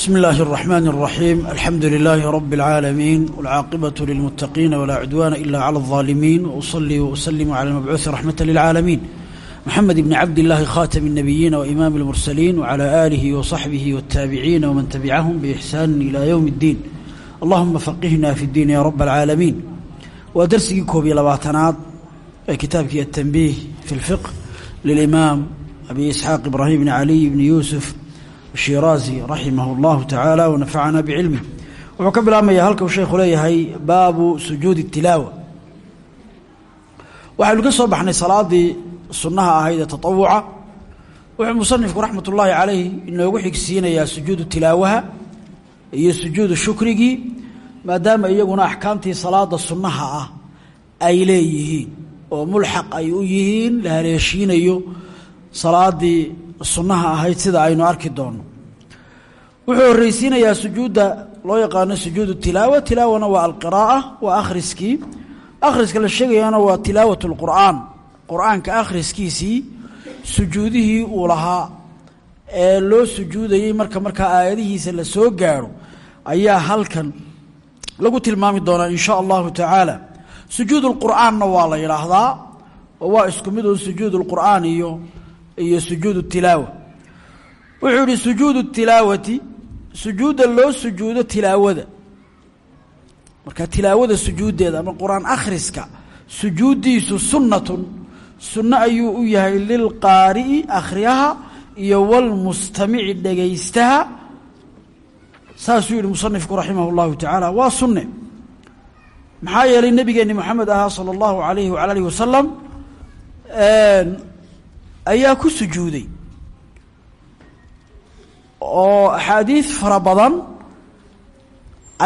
بسم الله الرحمن الرحيم الحمد لله رب العالمين والعاقبة للمتقين ولا عدوان إلا على الظالمين وأصلي وأسلم على المبعوث رحمة للعالمين محمد بن عبد الله خاتم النبيين وإمام المرسلين وعلى آله وصحبه والتابعين ومن تبعهم بإحسان إلى يوم الدين اللهم فقهنا في الدين يا رب العالمين ودرسي كوبي لباتناد كتابك التنبيه في الفقه للإمام أبي إسحاق إبراهيم بن علي بن يوسف الshiraazi raximah اllahu tacaala wanafacana bicilmih wuxuu ka bilaabmayaa halka uu sheekhu leeyahay baabu sujuudi tilaawa waxaynu ka soo baxnay salaadii sunnaha ahayd ee taطawuca wuxuu musanifku raxmat ullaahi calayh inoogu xigsiinayaa sujuudu tilaawaha iyo sujuudu shukrigii maadaama iyaguna axkaamtii salaada sunnaha ah ay leeyihiin oo mulxaq ay u yihiin la haleeshiinayo salaadii sunnaha ahayd sida aynu arki doono wuxuu horreysiinayaa sujuudda loo yaqaano sujuudu tilaawa. Tilaawana waa alqiraa'a waa akhriskii. Akhriska la sheegayana waa tilaawat lqur'aan qur'aanka akhriskiisii sujuudihii uu lahaa. Ee loo sujuudayey marka markaa aayadihiisa la soo gaadho ayaa halkan lagu tilmaami doonaa in sha allahu tacaala sujuud lqur'aanna waa la yidhaahdaa oo waa isku mid un sujuud lqur'aan iyo iyo sujuud tilaawa. Wuxuu sujuudu tilaawati sujuudda loo sujuudo tilaawada marka tilaawada sujuuddeeda ama qur-aan akhriska sujuuddiisu sunnatun sunno ayuu u yahay lilqaari'i akhriyaha iyo walmustamici dhegaystaha saasuu yihi musanifku raximah اllahu tacaala waa sunne maxaa yeelay nebigeenni moxamed ahaa salى اllahu alayhi wala alihi wasalam ayaa ku sujuuday oo axaadiid fara badan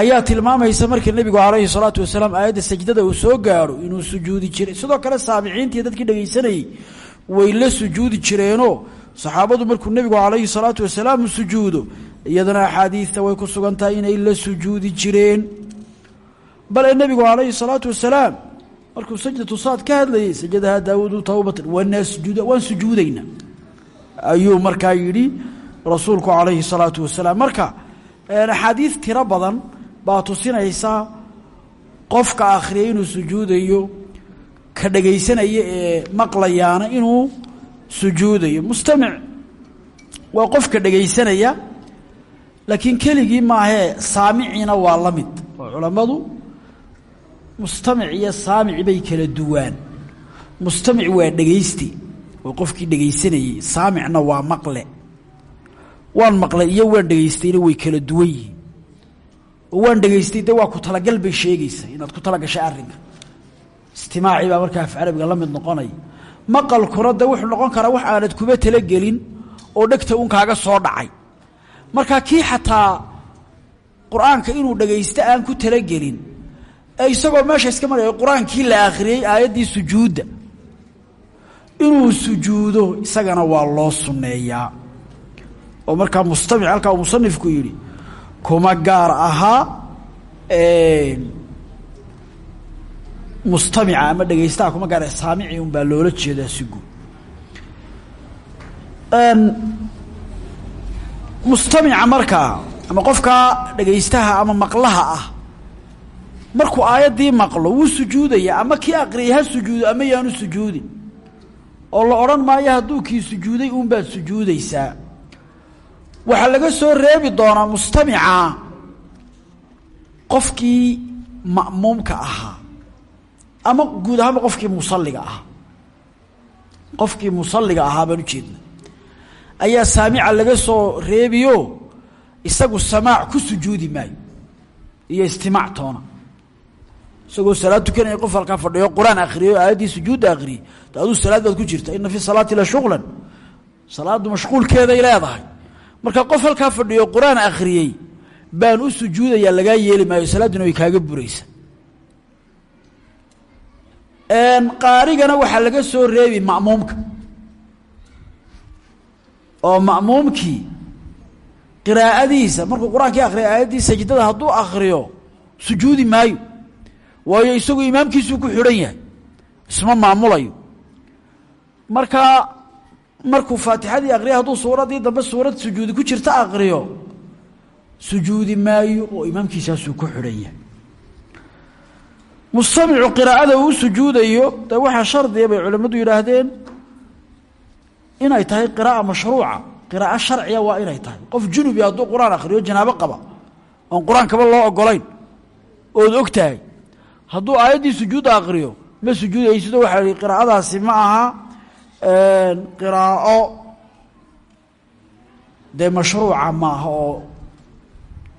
ayaa tilmaamaysa markii nebigu calayhi salaatu wasalaam aayadda sajdada uu soo gaadho inuu sujuudi jiray. Sidoo kale saamiciintii dadkii dhegaysanayey way la sujuudi jireenoo saxaabadu markuu nebigu calayhi salaatu wasalaam sujuudo iyadana axaadiidta way ku sugan inay la sujuudi jireen. Bale nebigu calayhi salaatu wasalaam markuu sajdatu saad ka hadlayay sajadaha daawuudu tawbatan wanasjuda waan sujuudayna. Ayuu markaa yidhi rasuulku calayhi salaatu wasalaam. Marka axaadiid tiro badan baa tusinaysa qofka akhriyay inuu sujuudayo ka dhegaysanaya ee maqlayaana inuu sujuudayo. Mustamic waa qofka dhegaysanaya laakiin keligii maahee saamiciina waa la mid. Oo culammadu mustamic iyo saamic bay kala duwaan. Mustamic waa dhegaysti oo qofkii dhegaysanayey saamicna waa maqle waan maqlay iyo waan dhegaystayna way kala duwan oo waan dhegaystay de waa ku talagal bay sheegaysa inaad ku talagashay arrinka. Istimaaci baa markaa af carabiga la mid noqonaya maqalkuna de wuxuu noqon karaa wax aanad kuba talagelin oo dhegta un kaaga soo dhacay. Marka kii xataa qur'aanka inuu dhegaysto aan ku talagelin ee isagoo meesha iska maraya qur'aankii la akhriyey aayaddii sujuudda inuu sujuudo isagana waa loo sunneeyaa oo markaa mustamic halkaa uu musanifku yidhi kuma gaar ahaa mustamica ama dhegaystaha kuma gaar saamici un baa loola jeedaa si guud. Mustamica markaa ama qofkaa dhegaystaha ama maqlaha ah markuu aayaddii maqlo wuu sujuudaya ama kii aqriyay ha sujuudo ama yaanu sujuudin oo la odhan maayo hadduu kii sujuuday uunbaad sujuudaysaa waxaa laga soo reebi doonaa mustamica qofkii ma'muumka ahaa ama guud ahaanba qofkii musalliga ahaa. Qofkii musalliga ahaa baan ujeedna ayaa saamica laga soo reebiyo isagu samaac ku sujuudi maayo iyo istimaac toona. Isagoo salaad tukanaya qof halkaa fadhiyo qur'aan akhriyay aayaddii sujuudda akhriyey de aduu salaad baad ku jirta. Ina fi salaati la shuqlan. Salaaddu mashquulkeeday leedahay marka qof halkaa fadhiyo qur'aan akhriyey baan u sujuudayaa lagaa yeeli maayo salaadduna way kaaga buraysa qaarigana waxaa laga soo reebi ma'muumka oo ma'muumkii qiraa'adiisa markuu qur'aankii akhriya aayaddii sajdada hadduu akhriyo sujuudi maayo. Waayo isagu imaamkiisuu ku xidhan yahay isma maamulayo. Marka markuu faatixadii akriya hadduu suuraddii dambe suurad sujuudi ku jirta akriyo sujuudi maayo oo imaamkiisaasuu ku xidhan yahay. Mustamicu qiraa'ada uu sujuudayo de waxaa shardiya bay culimmadu yidhaahdeen inay tahay qiraa'a mashruuca. Qiraa'o sharciya waa inay tahay. Qof junubi hadduu qur'aan akhriyo janaabo qaba oon qur'aankaba loo ogolayn ood og tahay hadduu aayaddii sujuudda akhriyo ma sujuudaysido waxaa ihi qiraa'adaasi ma aha qiraa'o dee mashruuca ma aha oo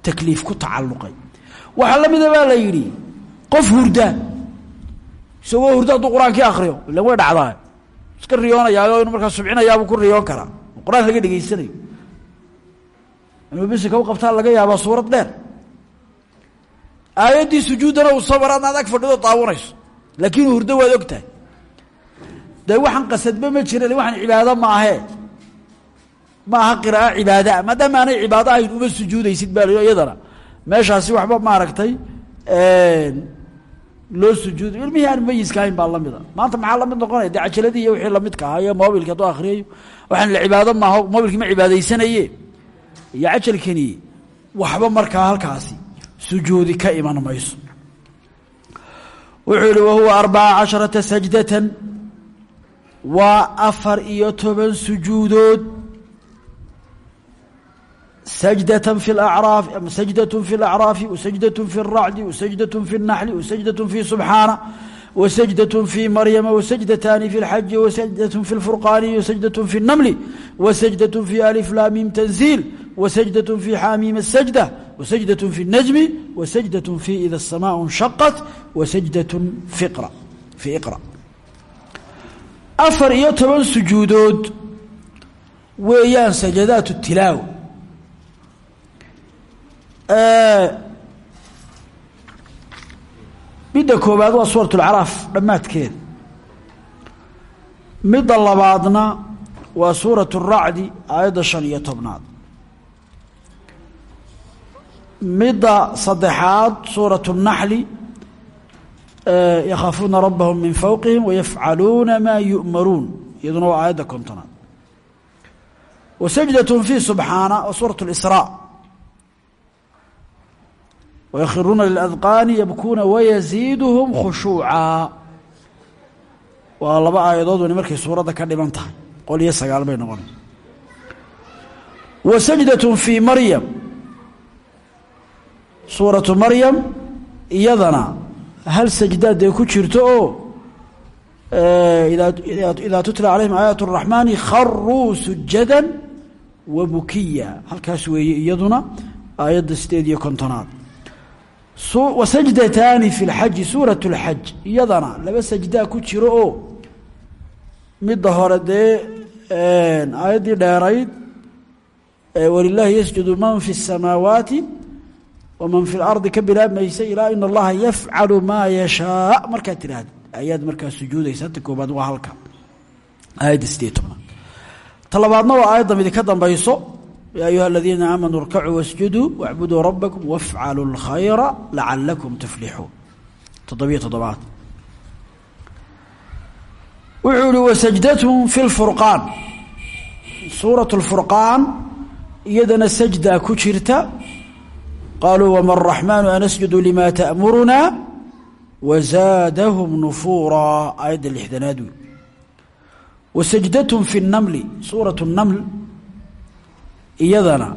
takliif ku tacalluqay. Waxaa la mida baa la yidhi qof hurda isagoo hurda hadduu qur'aankii akriyo ilan way dhacdaa. Iska riyoonayaao inu markaa subcinayaabuu ku riyoon karaa. Qur'aan laga dhegaysanayo. Inuu bisika u qabtaa laga yaabaa suurad dheer. Aayaddii sujuuddana uu soo mara ag fadhido daawanayso. Laakiin hurdo waad og tahay dee waxaan qasadba ma jira waxaan cibaado ma ahee ma aha qiraa'o cibaadaa maadaama aanay cibaado ahayn uma sujuudaysid baa la iyadana. Meeshaasi waxba maaragtay loo sujuuday ilmihii aan mayiska ahayn baa lamida maanta maxaa la mid noqonaya? Dee cajaladii iyo wixii lamidka ahaa iyo mobilki hadduu akriyayo waxaan la cibaado maaho mobilkii ma cibaadaysanaye iyo cajalkani waxba markaa halkaasi sujuudi ka iman wuxuu yihi wahuwa sajdatan waa afar iyo toban sujuudood سجدة في الأعراف سجدة في الأعراف وسجدة في الرعد وسجدة في النحل وسجدة في سبحانه وسجدة في مريم وسجدتان في الحج وسجدة في الفرقان وسجدة في النمل وسجدة في ألف لام تنزيل وسجدة في حاميم السجدة وسجدة في النجم وسجدة في إذا السماء انشقت وسجدة في اقرأ في اقرأ أفر يتبن سجودود ويان سجدات التلاوة midda koobaad waa suurat اlcaraaf dhammaadkeeda midda labaadna waa suuraة الracdi aayadda shan iyo tobnaad midda saddexaad suuraة الnaxli yakhaafuuna rabbahum min fowqihim wayafcaluuna maa yu'maruun iyaduna waa aayadda kontonaad wasajdatun fi subxaana wa suurat اlisraa waykhiruuna liladqaani yabkuuna wayaziiduhum khushuucaa waa laba aayadood wani markay suuradda ka dhiman tahay qol iyo sagaal bay noqona wasajdatun fii maryam suuratu maryam iyadana hal sajdaad dee ku jirto oo idaa tutla عalayhim aayaat الرaحmaani kharuu sujada wabukiya halkaas weeye iyaduna aayadda sideed iyo kontonaad wasajdataani fi lxaji suurat اlxaj iyadana laba sajdaa ku jiro oo midda hore dee aayaddii dheerayd walilaahi yasjudu man fi الsamaawaati waman fi lardi ka bilaabmaysa ilaa in allaha yafcalu maa yashaa. Markaad tiraahdo ayaad markaa sujuudaysa ta koobaad waa halka. Aayadda sideed tobnaad ta labaadna waa aayadda midi ka dambayso yaa ayuha aladiina aamanuu irkacuu wasjuduu wacbuduu rabbakum wafcaluu اlkhayra lacalakum tuflixuun toddobiyo toddobaad. Wuxuu ihi wasajdathm fi lfurqaan suurat اlfurqaan iyadana sajdaa ku jirta qaaluu wama araxmaanu anasjudu lima ta'muruna wazaadahum nufuuraa aayadda lixdanaad wey wasajdatun fi اnnamli suurat اnnaml iyadana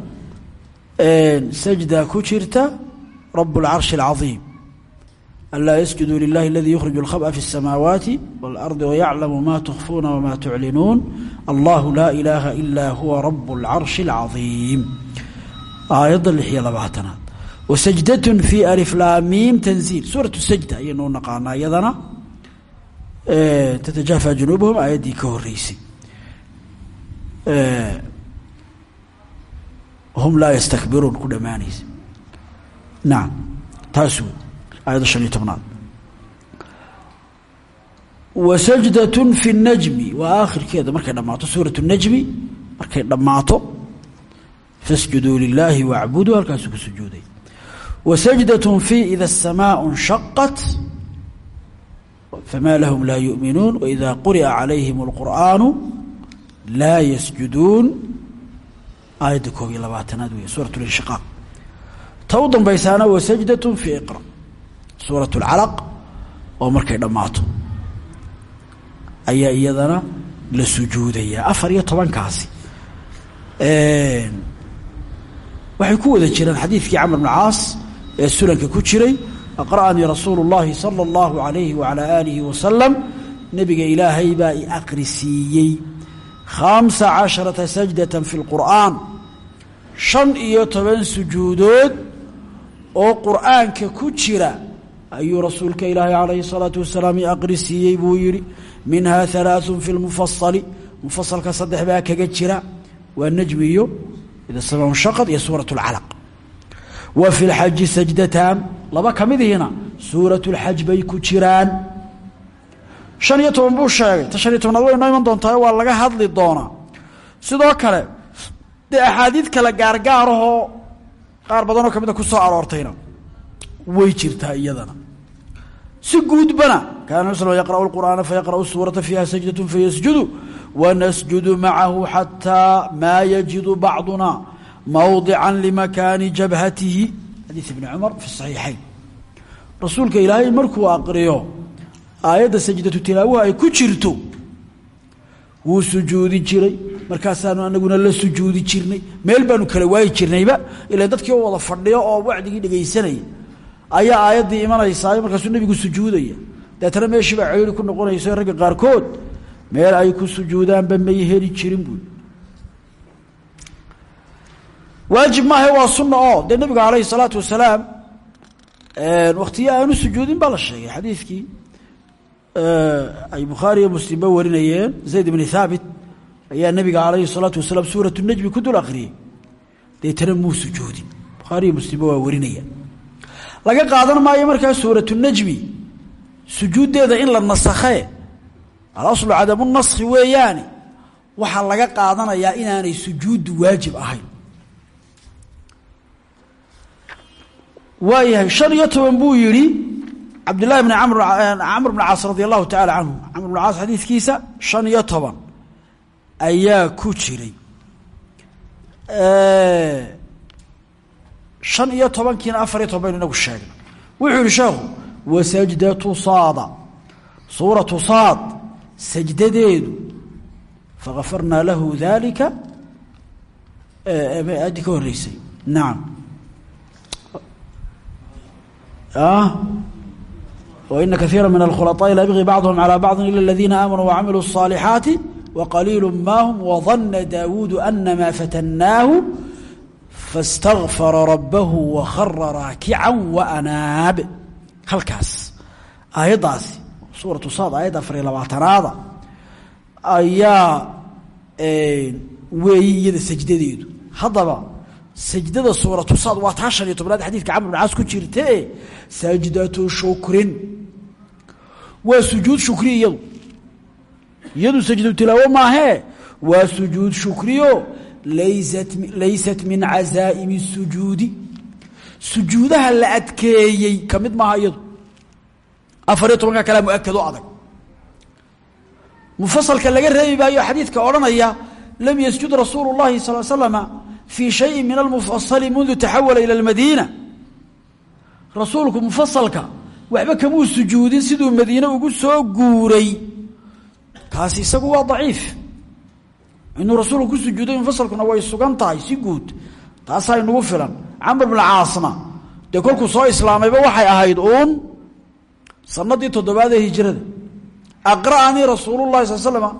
sajda ku jirta rab اlcarshi اlcaظiim anlaa yasjuduu lilahi اladii yukhriju اlkhab'a fi الsamaawaati wاlardi wayaclamu ma tukfuuna wma tuclinuun allahu laa ilaaha ilaa huwa rab اlcarshi اlcaظiim aayadda lix iyo labaatanaad wsajdatun fi aliflaamiim tanziil suuratu sajda ayaynu naqaanaa iyadana tatajaafaa junuubuhum aayaddii ka horeysay hum laa yastakbiruun ku dhammaanaysa nacam taas wey aayadda shan iyo tobnaad wasajdatun fi najmi waa aakhirkeeda markay dhammaato suuratu najmi markay dhammaato fasjuduu lilaahi wacbuduu halkaasuu ku sujuuday wa sajdatun fi ida الsamaau nshaqat fama lahum laa yu'minuun waida quri'a calayhim اlqur'aanu laa yasjuduun aayadda koob iyo labaatanaad wey suuraة اlinshiqaaq ta u dambaysaana wa sajdatun fii iqra suurat اlcalaq oo markay dhammaato ayaa iyadana la sujuudaya afar iyo tobankaasi waxay ku wada jiraan xadiidkii camr bn caas ee sunanka ku jiray aqra'anii rasuulu اllahi salى اllahu alayhi waalى aalihi wasalam nebiga ilaahay baa i aqrisiiyey khamsa casharata sajdata fi اlqur'aan shan iyo toban sujuudood oo qur'aanka ku jira ayuu rasuulka ilaahay calayhi الsalaatu wasalaam i aqrisiiyey buu yidhi minha halaaثun fi lmufasali mufasalka saddex baa kaga jira waa najmi iyo ida sama shaqad iyo suuraة اlcalaq wa fi lxaji sajdataan laba ka midihiina suurat lxaj bay ku jiraan. Shan iyo toban buu sheegay. Ta shan iyo tobnaad way noo iman doontaao waa laga hadli doonaa. Sidoo kale dee axaadiid kale gaargaarahoo qaar badanoo ka mid a ku soo aroortayna way jirtaa iyadana. Si guudbana kaana s yaqra'u lqur'aana fayaqra'u suurata fiiha sajdatun fayasjudu wanasjudu macahu xataa maa yajidu bacduna mawdica limakaani jabhatihi xadiid ibni cumar fi saxiixayn. Rasuulka ilaahay markuu aqriyo aayadda sajdatu tilaawaha ay ku jirto wuu sujuudi jiray. Markaasaanu anaguna la sujuudi jirnay. Meel baanu kala waayi jirnayba ila dadkii oo wada fadhiyo oo wacdigii dhegaysanaya ayaa aayaddii imanaysaa markaasuu nebigu sujuudaya. Deetana meeshii baa ceeri ku noqonayso ragga qaarkood meel ay ku sujuudaanba may heli jirin buui waajib maaha waa sunna oo dee nabiga calayhi salaatu wasalaam waktiyo aanu sujuudin baa la sheegay xadiidkii ay bukhaari iyo muslimba warinayeen. Zayd ibni thaabit ayaa nabiga calayhi salaatu wasalaam suuratu najmi ku dul akriyey deetana muu sujuudin? Bukhaari iyo muslimba waa warinaya laga qaadan maayo markaa suuratu najmi sujuuddeeda in la nasakhe alaslu cadamu naskhi weeyaani. Waxaa laga qaadanayaa inaanay sujuuddu waajib ahayn waayahay shan iyo toban buu yidhi cabdillahi bn amr camr bn caas radi allahu tacaala canhu camr bn caas xadiidkiisa shan iyo toban ayaa ku jiray. Shan iyo tobankiina afar iyo toban baynu inagu sheegnay. Wuxuu yihi sheekhu wasajdatu saada suuratu saad sajdadeedu fagafarnaa lahu dalika addii ka horeysay nacam وإن كثيرا من الkhلطاء la يبغي بعضهم على بعض إلا الذين آمنوا وعملوا الصالحاaت وقليل ما هم وظن داود أنما فتناه فاستغفر ربه وخر راكعا وأناab halkaas aayaddaasi suuraةu saad aayadda afar iyo labaatanaada ayaa weeyi iyada sajdadeedu haddaba sajdada suuratusaad waa taa han iyo tobnaad xadiidka camr bn caas ku jirtee saajidatu shukrin. Waa sujuud shukri iyadu. Iyadu sajdu tilaawo maahee waa sujuud shukriyo laysat laysat min cazaa'imi sujuudi. Sujuudaha la adkeeyey ka mid maaha iyadu. Afar iyo tobanka kalea muakado adag. Laga reebi maayo xadiidka odhanaya lam yasjud rasuulu اllahi sal slama fii shayin min almufasali mundu taxawala ila almadiina. Rasuulku mufasalka waxba kamuu sujuudin siduu madiine ugu soo guuray. Kaasi isagu waa daciif. Inuu rasuulku ku sujuuday mufasalkuna way sugan tahay si guud. Taasaa inugu filan. Camr bn caasna dee kolkuu soo islaamayba waxay ahayd uun sanadii toddobaad ee hijrada. Aqra'anii rasuul llahi sal slama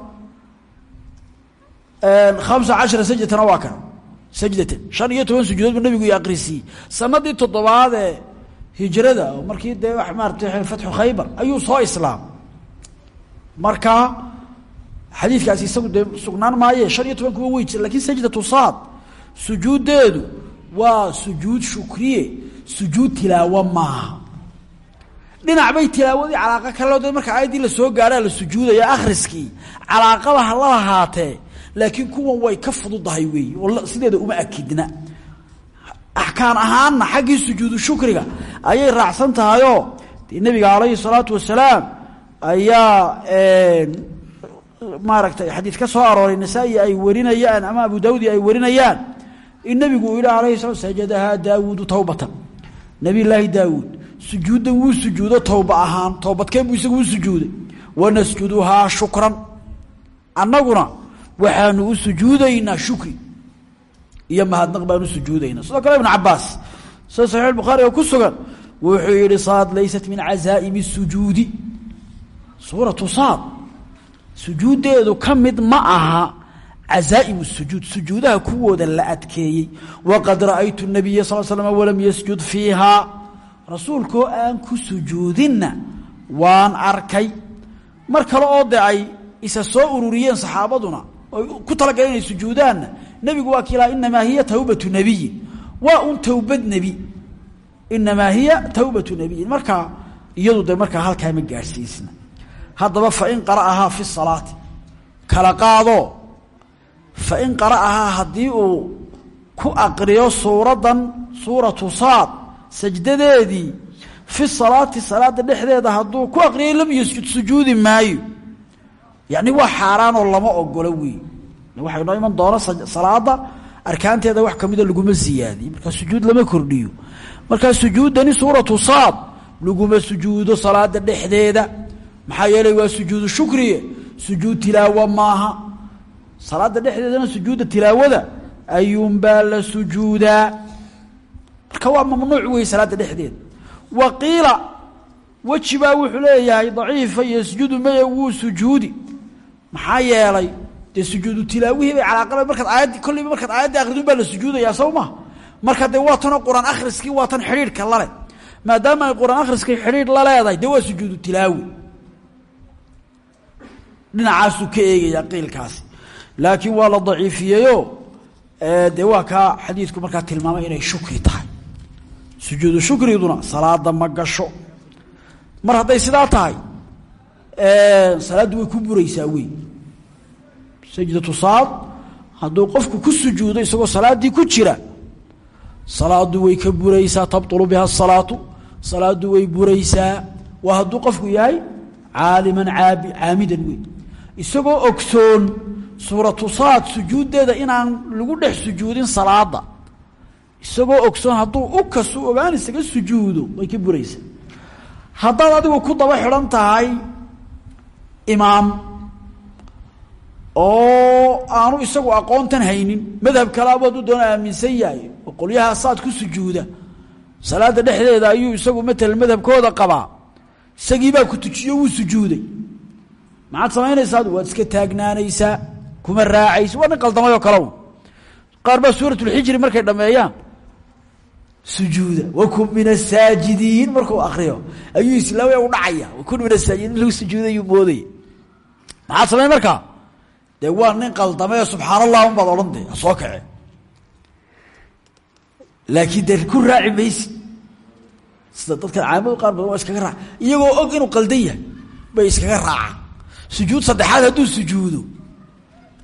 hamsa cashara kana sajdatan. Shan iyo toban sujuudood buu nabigu i aqrisiiyey sanadii toddobaad ee hijrada oo markii dee maarata fatxu khaybar ayuu soo islaam. Marka xadiidkaasi isagu dee sugnaan maaye shan iyo toban kuwa wey jira laakiin sajdatu saad sujuuddeedu waa sujuud shukriye sujuud tilaawo maaha. Dhinac bay tilaawadii calaaqa kaloo de marka aayaddii la soo gaadhaa la sujuudaya akhriskii calaaqaba ha la laakiin kuwan way ka fududahay weeye oo sideeda uma akidna. Axkaan ahaanna xaggii sujuudu shukriga ayay raacsan tahayoo dee nebiga calayhi salaatu wasalaam ayaa maaragtay xadiid ka soo arooray nasaa-i ay warinayaan ama abu daawudi ay warinayaan in nebigu uu yihi alayhi sala sajadahaa daawuudu tawbatan. Nabiy laahi daawuud sujuuddan sujuudo towba ahaan toobadkeen buu isagu u sujuuday. Wanasjuduhaa shukran. Annaguna waxaanu u sujuudaynaa shukri. Iyo mahadnaq baanu sujuudaynaa. Sidoo kale ibn cabaas sida saxiix bukhaariga ku sugan wuxuu yihi saad laysat min cazaa'imi sujuudi. Suuratu saad sujuuddeedu ka mid ma aha cazaa'im sujuud. Sujuudaha kuwooda la adkeeyey. Waqad ra'aytu nabiya sal slam walam yasjud fiihaa rasuulkoo aan ku sujuudinna waan arkay. Mar kale oo de ay isa soo ururiyeen saxaabaduna ku talagaleen inay sujuudaanna. Nebigu waa kiilaa inamaa hiya tawbatu nebiyin waa un towbad nebi. Inamaa hiya tawbatu nebiyin markaa iyadu de markaa halkaa ma gaadhsiisna. Haddaba fain qara'ahaa fi salaati. Kala qaado. Fain qara'ahaa haddii uu ku aqriyo suuraddan suuratu saad sajdadeedii fi salaati salaada dhexdeeda hadduu ku aqriyay lam yasjud sujuudi maayo yacni waa xaaraanoo lama ogolo wey waxaa inoo iman doona salaada arkaanteeda wax kamida laguma siyaadiyo markaa sujuud lama kordhiyo. Markaa sujuuddani suuratu saad laguma sujuudo salaada dhexdeeda. Maxaa yeelay waa sujuudu shukriye. Sujuud tilaawa maaha. Salaada dhexdeedana sujuudda tilaawada ayuunbaa la sujuudaa. Marka waa mamnuuc wey salaada dhexdeeda wa qiila weji wuxuu leeyahay daciifa yasjudu maya wuu sujuudi maxaa yeelay dee sujuudu tilaawihii bay calaaqala markaad aayaddi kolliba markaad aayaddi akridun baa la sujuudayaa sow ma. Marka dee waa tanoo qur'aan akhriskii waa tan xidhiidhka lale maadaama ay qur'aan akhriskii xidhiidh la leedahay dee waa sujuudu tilaawi. Dhinacaasuu ka eegaya qiilkaasi. Laakiin waa la daciifiyeyo dee waa kaa xadiidku markaa tilmaamay inay shukri tahay. Sujuudu shukriduna salaada ma gasho. Mar hadday sidaa tahay salaaddu way ku buraysaa wey sajdatu saad hadduu qofku ku sujuudo isagoo salaaddii ku jira salaadu way ka buraysaa tabطulu biha الsalaatu salaadu way buraysaa waa hadduu qofku yahay caaliman aabi caamidan wey isagoo ogsoon suuratu saad sujuuddeeda inaan lagu dhex sujuudin salaada isagoo ogsoon hadduu u kastu ogaan isaga sujuudo way ka buraysaa haddaad adigu ku daba xidhan tahay imaam oo aanu isagu aqoontan haynin. Madhab kale abaadu doona aaminsan yahay. Oo qolyaha saad ku sujuuda. Salaada dhexdeeda ayuu isagu matalan madhabkooda qabaa. Isagiibaa ku tujiyo wuu sujuuday. Maxaad samaynaysaa waad iska taagnaanaysaa. Kuma raacaysa. Waa nin qaldamayoo kale un qaar baa suuratulxijri markay dhameeyaan. Sujuuda. Wakun min asaajidiin markuu akriyo ayuu islaamaya u dhacaya. Wakun min asaajidiin lagu sujuudayuu moodaya maxaad samayn markaa dee waa nin qaldamee subxaan allah un baad odhan de soo kace laakiin dee ku raaci maysi sida dadka caamadu qaar badan waa iskaga raac. Iyagoo og inuu qaldan yahay bay iskaga raacaan. Sujuud saddexaad hadduu sujuudo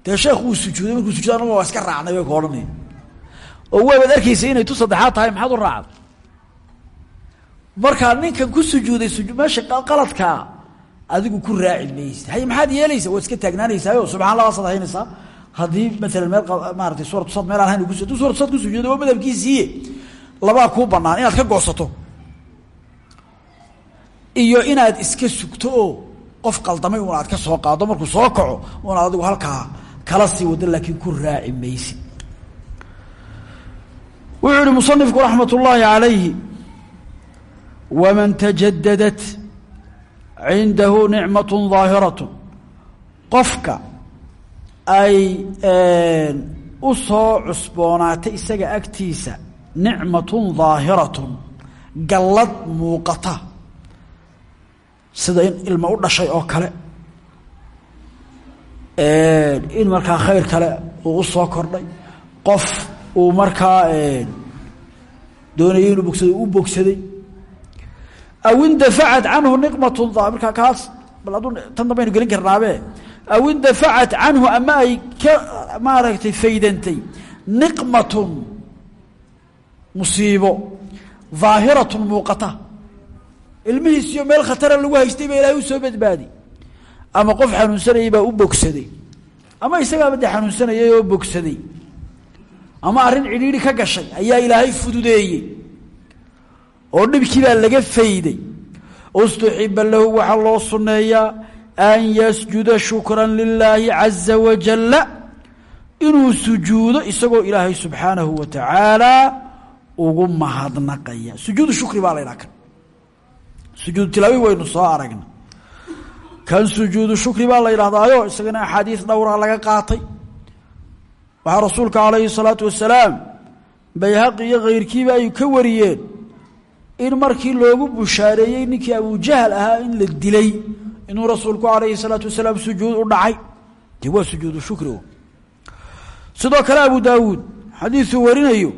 dee sheekh wuu sujuuday markuu sujuud anaga waa iska raacnay bay ka odhanaya oo waabaad arkaysa inay tu saddexaad tahay maxaad u raacda markaa ninkan ku sujuuday su meesha qaladkaa adigu ku raaci maysid. Hay maxaad yeelaysaa? Waad iska taagnaanaysaayo subxan allah wasaad haynaysaa haddii maalan meel maaratay suuratu sad meel aan hayn kus haduu suuratu sad ku sujuuday waa madhabkiisiiye labaa kuu banaan inaad ka goosato iyo inaad iska sugto oo qof qaldamay un aad ka soo qaado markuu soo kaco un adigu halkaa kala sii wado laakiin ku raaci maysid. Wuxuu yihi musanifku raxmat calayhi waman tajadadat cindahu nicmat daahiratu qofka ay u soo cusboonaatay isaga agtiisa nicmatun daahiratun gallad muuqata. Sida in ilmo u dhashay oo kale. In markaa khayr kale uu u soo kordhay. Qof uu markaa doonayay inuu bogsado u bogsaday aw indafacat canhu niqmat markaa kaas bal hadduu tan dambaynu gelin karnaabe. Aw indafacat canhu ama ay ka maaragtay faydantay. Niqmatun musiibo. Daahiratun muuqata. Ilmihiisiyo meel khatara lagu haystay baa ilaahay u soo badbaadi. Ama qof xanuunsanayay baa u bogsaday. Ama isagaaba dee xanuunsanayay oo bogsaday. Ama arrin cidhiidhi ka gashay ayaa ilaahay fududeeyey oo dhibkii baa laga fayday. Ustuxiba lahu waxaa loo sunneeyaa an yasjuda shukran lilaahi caza wajalla inuu sujuudo isagoo ilaahay subxaanahu wa tacaala ugu mahadnaqaya. Sujuudu shukri baa la ydhaha sujuudu tilaawi waynu soo aragna kan sujuudu shukri baa la yidhahdaayo isagana axaadiis dhowra laga qaatay. Waxaa rasuulka calayhi salaatu wasalaam bayhaqi iyo kayrkiiba ay ka wariyeen in markii loogu bushaareeyey ninkii abujahal ahaa in la dilay inuu rasuulku calayhi salaatu wasalaam sujuud u dhacay. Dee waa sujuudu shukri sidoo kale abu daawuud xadiisuu warinayo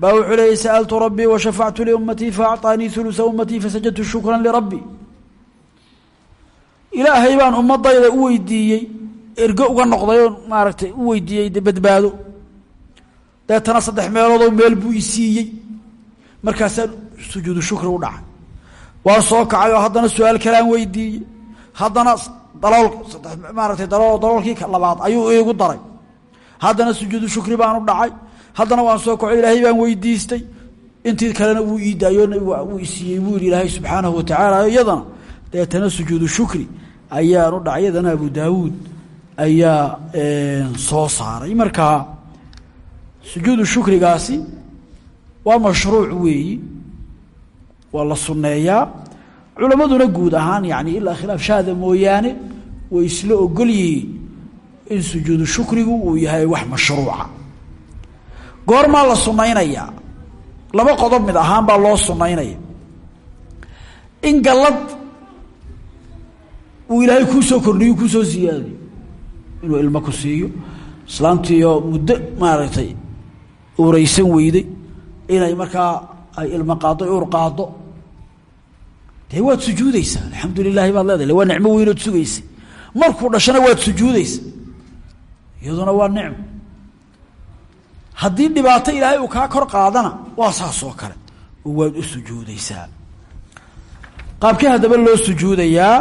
baa wuxuu leeyay sa'altu rabbii washafactu liummatii faacطaanii ulusa ummatii fasajadtu shukran lirabbi ilaahay baan ummadayda u weydiiyey ergo uga noqday maaragtay u weydiiyey badbaado. Deetana saddex meeloodoo meel buu isiiyey markaasaan sujuudu shukri u dhacay waan soo kacay oo haddana su'aal kalaan weydiiyey. Haddana dalool maaratay dalool daloolkii labaad ayuu iigu daray. Haddana sujuudu shukri baan u dhacay. Haddana waan soo kaco ilaahay baan weydiistay. Intii kalena wuu ii daayo wuu isiiyey buu ilaahay subxaanahu watacaala iyadana deetana sujuudu shukri ayaan u dhacay. Iyadana abu daawuud ayaa soo saaray. Markaa sujuudu shukrigaasi waa mashruuc weeyi waa la sunneeyaa. Culammaduna guud ahaan yani ilaa khilaaf shaada mooyaane way isla ogol yihiin in sujuudu shukrigu uu yahay wax mashruuca. Goormaa la sunnaynayaa laba qodob mid ahaan baa loo sunnaynaya. In gallad uu ilaahay kuu soo kordhiyo kuu soo siyaadiyo inuu ilmo ku siiyo islaamtiioo muddo maaragtay uuraysan weyday inay markaa ay ilmo qaaddo uur qaaddo dee waad sujuudaysaa alxamdu lilaahi baad leedahay waa nicmo weynood sugaysa markuu dhashana waad sujuudaysa iyaduna waa nicmo. Haddii dhibaato ilaahay uu kaa kor qaadana waa saas oo kale. Oo waad u sujuudaysaa qaabkee haddaba loo sujuudayaa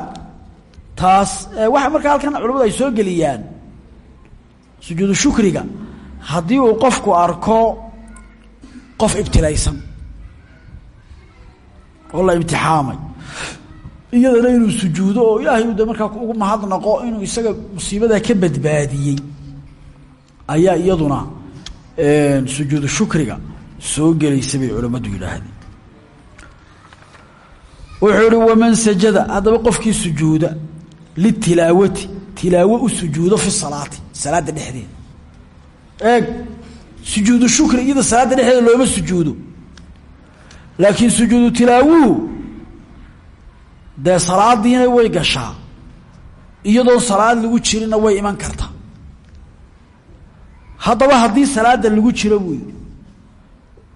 taas waxa markaa halkan culamadu ay soo geliyaan sujuudu shukriga. Haddii uu qofku arko qof ibtilaysan oo la imtixaamay iyadana inuu sujuudo oo ilaahay u de markaa ugu mahadnaqo inuu isaga musiibadaa ka badbaadiyey. Ayaa iyaduna sujuudu shukriga soo gelaysa bay culammadu yidhaahdeen. Wuxuu ihi waman sajada haddaba qofkii sujuuda litilaawati tilaawo u sujuudo fi salaati salaadda dhexdeeda. Eeg sujuudu shukri iyada salaadda dhexdeeda looma sujuudo. Laakiin sujuudu tilaawuhu dee salaadiina way gashaa. Iyadoo salaad lagu jirina way iman kartaa. Haddaba haddii salaada lagu jiro buu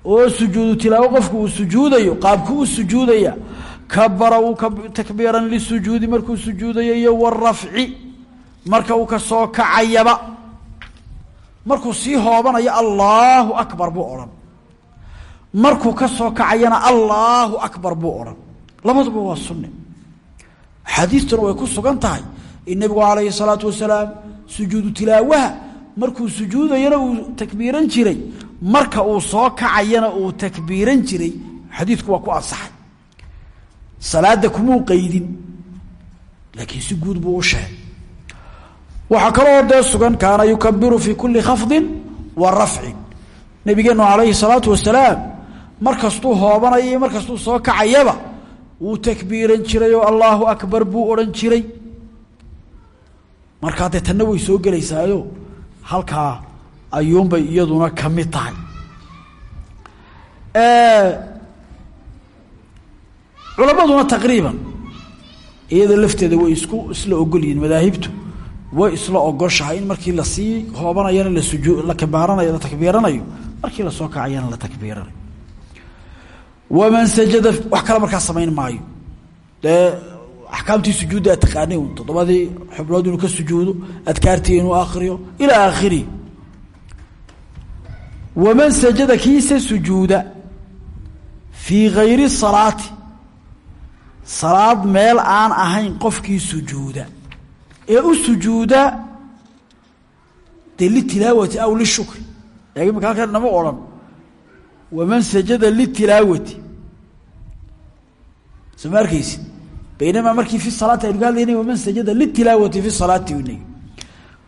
oo sujuudu tilaawo qofku uu sujuudayo qaabku u sujuudaya kabara uu takbiiran lisujuudi markuu sujuudayo iyo warafci marka uu ka soo kacayaba markuu sii hoobanayo allaahu akbar buu odhan. Markuu ka soo kacayana allaahu akbar buu odhan. Labaduba waa sunne axaadiistuna way ku sugan tahay. In nebigu calayhi salaatu wasalaam sujuudu tilaawaha markuu sujuudayana uu takbiiran jiray marka uu soo kacayana uu takbiiran jiray xadiidku waa ku ansaxay. Salaada kumuu qaydin laakiin si guud buu u sheegay. Waxaa kaloo dee sugan kaana yukabiru fii kuli khafdin wa rafcin nabigeenu calayhi salaatu wasalaam markastuu hoobanaya markastuu soo kacayaba wuu takbiiran jiray oo allaahu akbar buu odhan jiray. Markaa dee tanna way soo gelaysaayo halkaa ayuunbay iyaduna ka mid tahay. Culammaduna taqriiban iyada lafteeda way isku isla ogol madaahibtu way isla ogoshahay in markii la sii hoobanayana la sujuu la kabaaranayo la takbiiranayo markii la soo kacayana la takbiiranayo waman sajada wax kale markaa samayn maayo. Dee axkaamtii sujuudda ad taqaanay un toddobadii xubnood inuu ka sujuudo adkaartii inuu akriyo ilaa aakhirihi waman sajada kiisa sujuuda fii gayri salaati salaad meel aan ahayn qofkii sujuuda. Ee u sujuuda dee litilaawati aw lishukri imika halkan nama odhan waman sajada litilaawati. Soo ma arkeysi baynamaa markii fi salaati aynu ka hadlaynay waman sajada litilaawati fi salaati inay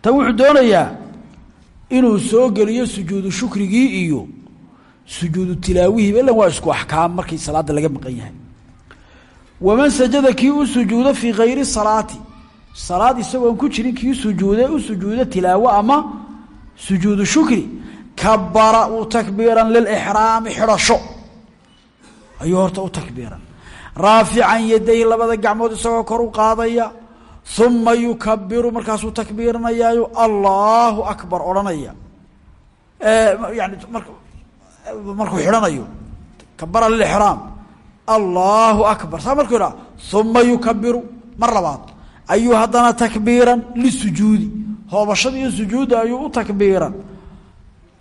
tan wuxuu doonayaa inuu soo geliyo sujuudu shukrigii iyo sujuudu tilaawihiiba ilan waa isku axkaam markii salaada laga maqan yahay. Waman sajada kii u sujuudo fii kayri salaati. Salaad isagoon ku jirin kabara uu takbiiran lilixraami xidhasho. Ayuu horta u takbiiran. Raafican yadayhi labada gacmood isagoo kor u qaadaya uma yukabiru markaasuu takbiiranayaayo allahu akbar odhanaya. Yani markuu xidhanayo kabara lilixraam allahu akbar saa markuu idhaa uma yukabiru mar labaad. Ayuu haddana takbiiran hoobashada iyo sujuudda ayuu u takbiiran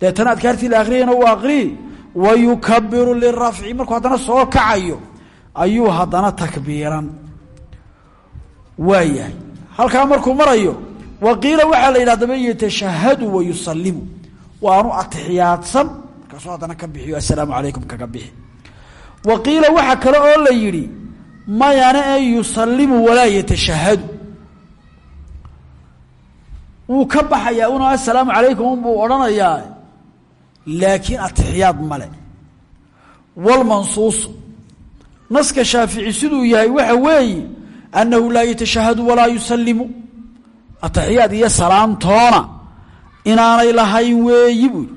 deetana adkaartii la akriyayna uu akriyi wa yukabiru lirafci markuu haddana soo kacayo ayuu haddana takbiiran. Waa yahay halkaa markuu marayo wa qiila waxaa la yidhahdaba yatashahadu wa yusalimu waanu atixiyaadsan. Markaasuu haddana ka bixiyo assalaamu calaykum kaga bixi. Wa qiila waxaa kale oo la yidhi mayana ee yusalimu walaa yatashahadu wuu ka baxayaa una assalaamu calaykum unbuu odhanayaa laakiin atixiyaad male walmansuusu naska shaafici siduu yahay waxa weeye annahu laa yatashahadu walaa yusalimu atixiyaad iyo salaamtoona inaanay lahayn weeyi buu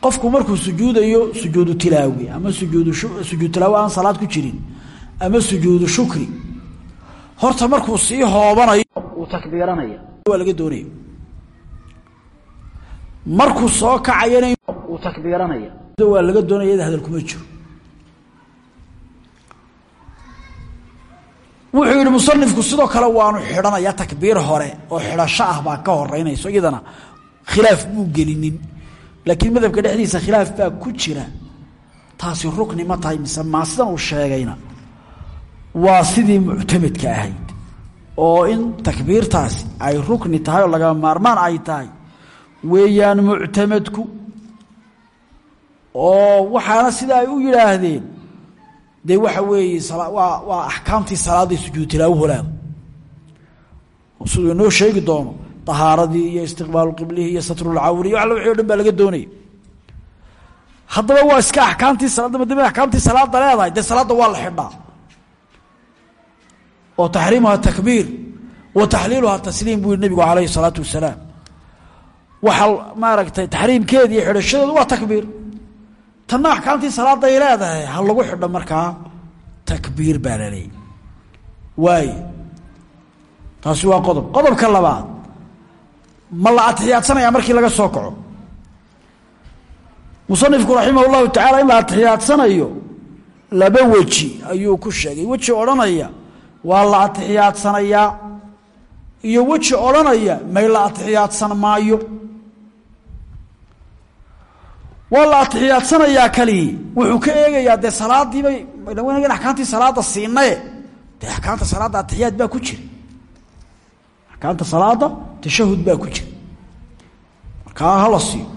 qofku markuu sujuudayo sujuudu tilaawi ama sujuudu sujuud tilaawi aan salaad ku jirin ama sujuudu shukri horta markuu sii hoobanayo uu takbiiranaya. Waa laga doonaya markuu soo kacayana uu takbiiranaya. Waa laga doonaya hadal kuma jiro. Wuxuu yihi musanifku sidoo kale waanu xidhanaya takbiir hore oo xidhasho ah baa ka horeynayso iyadana khilaaf buu gelinin. Laakiin madhabka dhexdiisa khilaaf baa ku jira. Taasi rukni ma tahay mise maa sidan uu sheegayna. Waa sidii muctamedka ahayd oo in takbiirtaasi ay rukni tahay oo lagama maarmaan ay tahay. Weeyaan muctamedku oo waxaana sida ay u yidhaahdeen dee waxa weeye waa waa axkaamtii salaadday sujuud tilaawo holaada siduu inoo sheegi doono ahaaradii iyo istiqbaalu qiblihi iyo satrulcawri iyo alla wixi o dhan baa laga doonaya haddaba waa iska axkaamtii salaadda madama axkaamtii salaadda leedahay dee salaadda waa la xidhaa oo taxriimuha takbiir wa taxliiluha tasliim buu yihi nebigu calayhi salaatu wasalaam. Waxaa maaragtay taxriimkeeda iyo xidhashadeedu waa takbiir. Tanna axkaamtii salaadda ay leedahay ha lagu xidho markaa takbiir baa la leeyay waaye taasi waa qodob. Qodobka labaad ma la atixiyaadsanayaa markii laga soo kaco. Musanifku raximah llahu tacaala in la atixiyaadsanayo laba weji ayuu ku sheegay waa la atixiyaadsanayaa iyo weji odhanaya may la atixiyaadsan maayo. Waa la atixiyaadsanayaa kaligii wuxuu ka eegayaa dee salaadiibay wanagan axkaamtii salaada siinaye dee axkaamta salaadda atixiyaad baa ku jira. Axkaamta salaada tashahud baa ku jira. Markaa hala siiyo.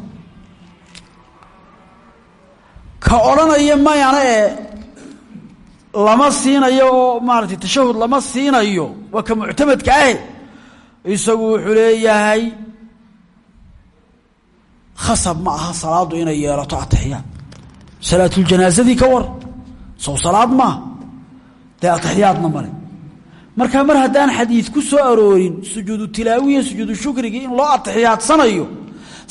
Ka odhanaya mayana ee lama siinayo oo maaratay tashahud lama siinayo waa ka muctamadka ahe isagu wuxuu leeyahay khasab ma aha salaadu inay yeelato atixiyaad salaatuljanaasadii ka war sow salaad maaha dee atixiyaadna male markaa mar haddaan xadiid ku soo aroorin sujuudu tilaawiya sujuudu shukrigii in loo atixiyaadsanayo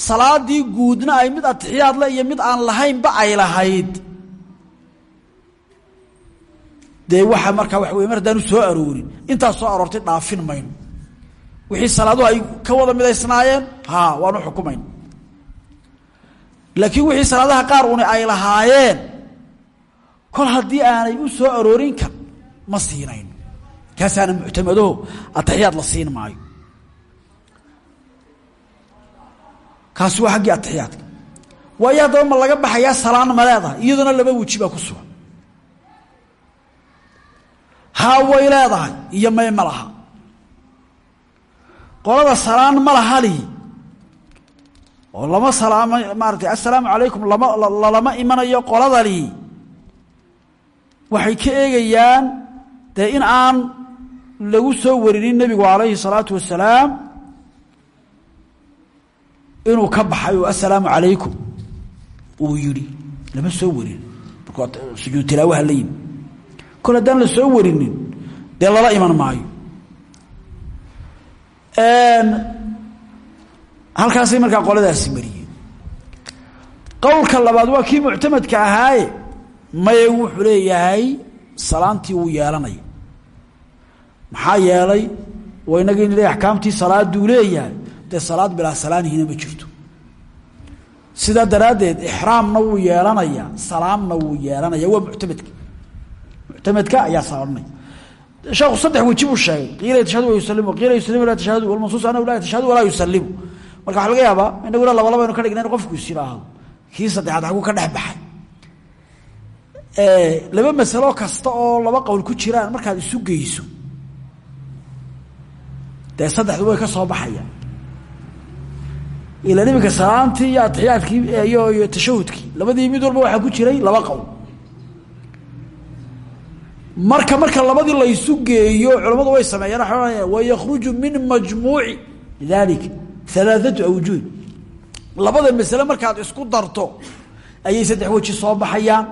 salaadii guudna ay mid atixiyaad le iyo mid aan lahaynba ay lahayd dee waxa markaa waxa wey mar haddaanu soo aroorin intaas soo aroortay dhaafin mayno. Wixii salaaduhu ay ka wada midaysnaayeen ha waanu xukumayno laakiin wixii salaadaha qaar una ay lahaayeen kol haddii aanay u soo aroorin kar ma siinayno kaasaana muctamadaho atixiyaad la siin maayo. Kaasi waa xaggii atixiyaadka waayo haddaba ma laga baxayaa salaan ma leedahay laba weji ku sugan haa way leedahay iyo may ma laha. Qolada salaan ma lahali oo lama salaamo maaratay assalaamu calaykum lama lalama imanayo qoladani waxay ka eegayaan dee in aan lagu soo warinin nebigu calayhi salaatu wasalaam inuu ka baxay assalaamu calaykum uu yidhi. Lama soo warin marka sujuud tilaawaha la yimi kol haddaan la soo warinin dee lala iman maayo. Halkaasay markaa qoladaasi mariyeen. Qowlka labaad waa kii muctamadka ahaaye maye wuxuu leeyahay salaantii wuu yeelanaya maxaa yeelay waa inaga in le axkaamtii salaaduu leeyahay dee salaad bilaa salaanihina ma jirto. Sidaa daraaddeed ixraamna wuu yeelanayaa salaamna wuu yeelanaya waa muctamadka muctamadka ayaa saaranaya sheekhu saddex weji buu sheegay. Qiila yatashahadu wa yusalimu qiila yusalimu laa tashahadu walmansuus anahu laa yatashahadu walaa marka waxa laga yaabaa inaguna laba laba aynu ka dhigna in qofku is yidhaahdo. Kii saddexaad xaguu ka dhex baxay. Laba masalo kasta oo laba qowl ku jiraan markaad isu geyso dee saddexdu way ka soo baxayaan. Ila iminka salaamtii iyo atixiyaadkii iyo tashahudkii labadii mid walba waxaa ku jiray laba qowl marka marka labadii laysu geeyo culamadu way sameeyaan wayakruju min majmuuci. Dalika alaaatu awjuh labada masale markaad isku darto ayay saddex weji soo baxayaan.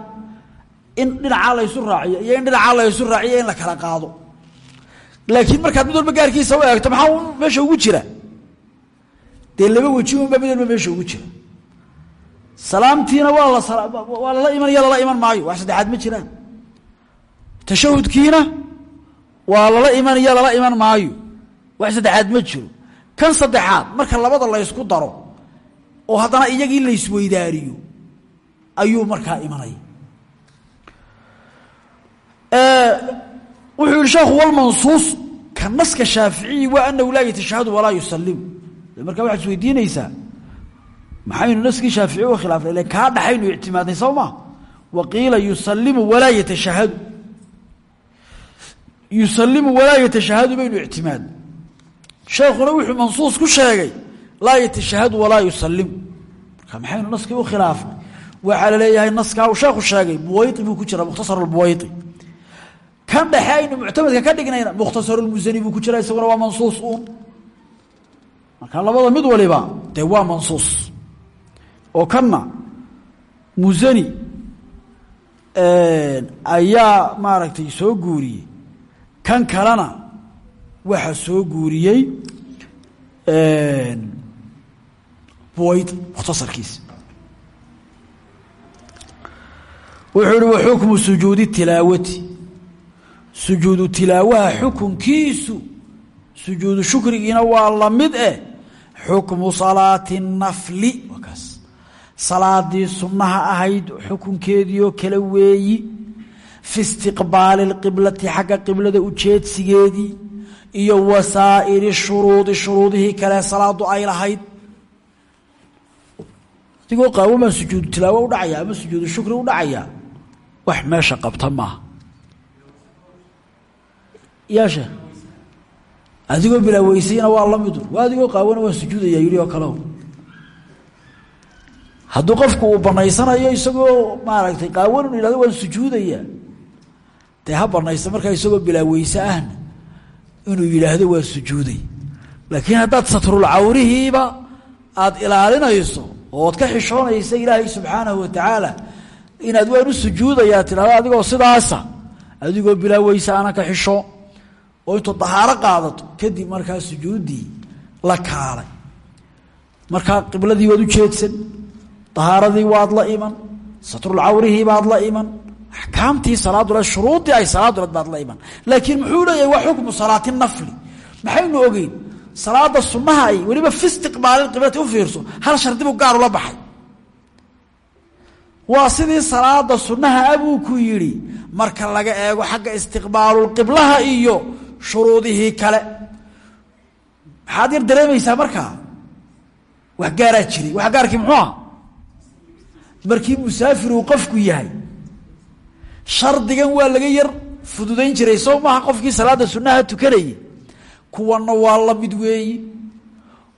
In dhinacaa laysu raaciyo iyo in dhinacaa laysu raaciyo in la kala qaado. Laakiin markaad mid walba gaarkiisa u eegto maxaa meesha ugu jira? Dee laba weji unba meesha ugu jira. Salaamtiina waa la waa lala iman iyo lala iman maayo. Wax saddexaad ma jiraan tashahudkiina waa lala iman iyo lala iman maayo. Wax saddexaad ma jiro. Kan saddexaad marka labada laysku daro oo haddana iyagii laysweydaariyo ayuu markaa imanaya wuxuu yihi sheekhu walmansuus ka naska shaaficiyi waa anahu laa yatashahadu walaa yusalimu markaa waxaad isweydiinaysaa maxaynu naskii shaafici u khilaafnay kaa dhaxaynu ictimaadnay ma? Wa qiila yusalimu walaa yatashahadu yusalimu walaa yatashahadu baynu ictimaadnay sheekuna wuxuu mansuus ku sheegay laa yatashahadu walaa yusalimu marka maxaynu naskii u khilaafnay? Waxaa la leeyahay naskaa uu sheekhu sheegay buwaydi buu ku jira mukhtasar buwaydi kan dhexe aynu muctamadka ka dhignayna mukhtasarulmusani buu ku jira isaguna waa mansuus uun marka labada mid waliba dee waa mansuus. Oo kanna musani ayaa maaragtay soo guuriyey kan kalena waxaa soo guuriyey buwayd mukhtasarkiisa wuxuu ihi wa xukmu sujuudi tilaawati. Sujuudu tilaawaha xukunkiisu sujuudu shukrigiina waa la mid eh xukmu salaati nafli waa salaadii sunnaha ahayd xukunkeediioo kale weeyi fi istiqbaali اqiblati xagga qiblada ujeedsigeedii iyo wasaa'iri shuruudi shuruudihii kale salaadu ay lahayd. Adigoo qaawan baan sujuudu tilaawo udhacaya ama sujuudu shukri udhacaya wax meesha qabta maaha yaashe adigoo bilaaweysayna waa la midu waa adigoo qaawana waan sujuudaya yidhi oo kale. Hadduu qofku uu banaysanayo isagoo maaragtay qaawan yihahdo waan sujuudaya dee ha markaa isagoo bilaaweyse ahna inuu yidhaahdo waa sujuuday. Laakiin haddaad satrulcawrihiiba aada ilaalinayso ood ka xishoonaysa ilaahay subxaanahu watacaala inaad waan u sujuudayaa tidhahdo adigoo sidaasa adigoo bilaaweyse ana ka xisho oo intuu dahaaro qaadato kadib markaa sujuuddii la kaalay. Markaa qibladii waad u jeedsan dahaaradii waad la iman satrulcawrihii baad la iman axkaamtii salaadule shuruuddii ay salaaduled baad laakiin muxuu leeyahay waa xukmu salaati nafli. Maxaynu ogeyn salaada sunnaha ay weliba fi istiqbaali qiblati u fiirso hal shardibu gaar ula baxay. Waa sidii salaada sunnaha abuu ku yidhi marka laga eego xagga istiqbaalulqiblaha iyo shuruudihii kale. Maxaad yar dareemaysaa markaa wax gaaraa jiray wax gaarkii muxuu aha markii musaafir uu qofku yahay shardigan waa laga yar fududayn jiray. Soo maaha qofkii salaada sunnaha tukanayay. Kuwana waa la mid weeyi.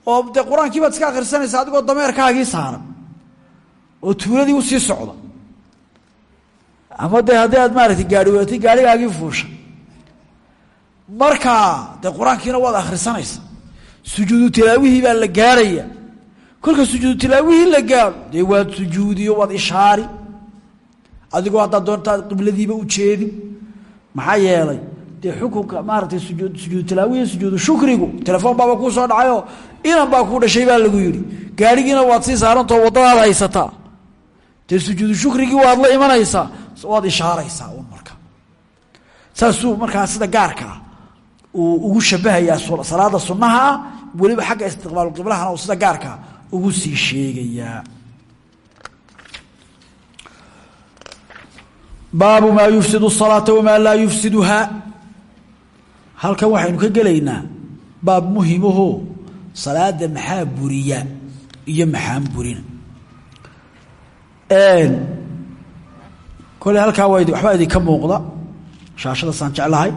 Oo dee qur'aankii baad iska akhrisanaysa adigoo dameerkaagii saaran oo tuuladii u sii socda. Ama dee haddii aad maaragtay gaari wadatay gaarigaagii fuusha. Markaa dee qur'aankiina waad akhrisanaysa sujuudu tilaawihii baa la gaaraya kolka sujuudu tilaawihii la gaaro dee waad sujuudiyo waad ishaari adigoo haddaad doontaa qibladiiba u jeedin maxaa yeelay? Dee xukunka maaratay sujuud sujuudu tilaawihi sujuudu shukrigu telefoon baaba kuu soo dhacayoo inan baa kuu dhashay baa lagu yidhi. Gaarigiina waad sii saarantao waddadaad haysataa. Dee sujuudu shukrigii waad la imanaysaa waad ishaaraysaa un marka. Saasuu markaa sida gaarkaa uu ugu shabahayaa salaada sunnaha ah weliba xagga istiqbaaluqiblahana uu sida gaarkaa ugu sii sheegayaa baabu maa yufsid الsalaaةa wamaa laa yufsidhaa halkan waxaynu ka gelaynaa baab muhimaho salaada maxaa buriya iyo maxaan burina koley halkaa waa waxbaa idinka muuqda shaashadaasaan jeclahay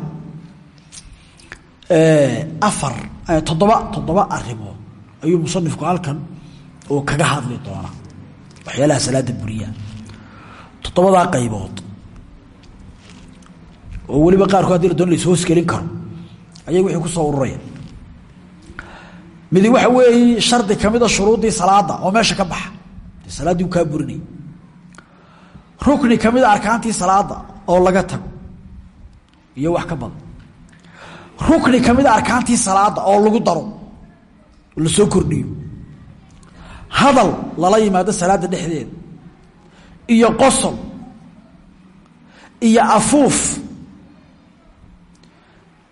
afar toddoba toddoba arrimood ayuu musanifku halkan uu kaga hadli doonaa waxyaalaha salaada buriya toddobadaa qaybood oo weliba qaarkood haddii la doon lais hoosgelin karo. Ayay wixii ku soo ururaya. Midi waxa weeye shardi kamida shuruuddii salaada oo meesha ka baxa. Salaaddii u kaa burinay. Rukni kamida arkaantii salaada oo laga tago. Iyo wax ka badan. Rukni kamida arkaantii salaada oo lagu daro. La soo kordhiyo. Hadal lala yimaado salaada dhexdeeda. Iyo qosol. Iyo afuuf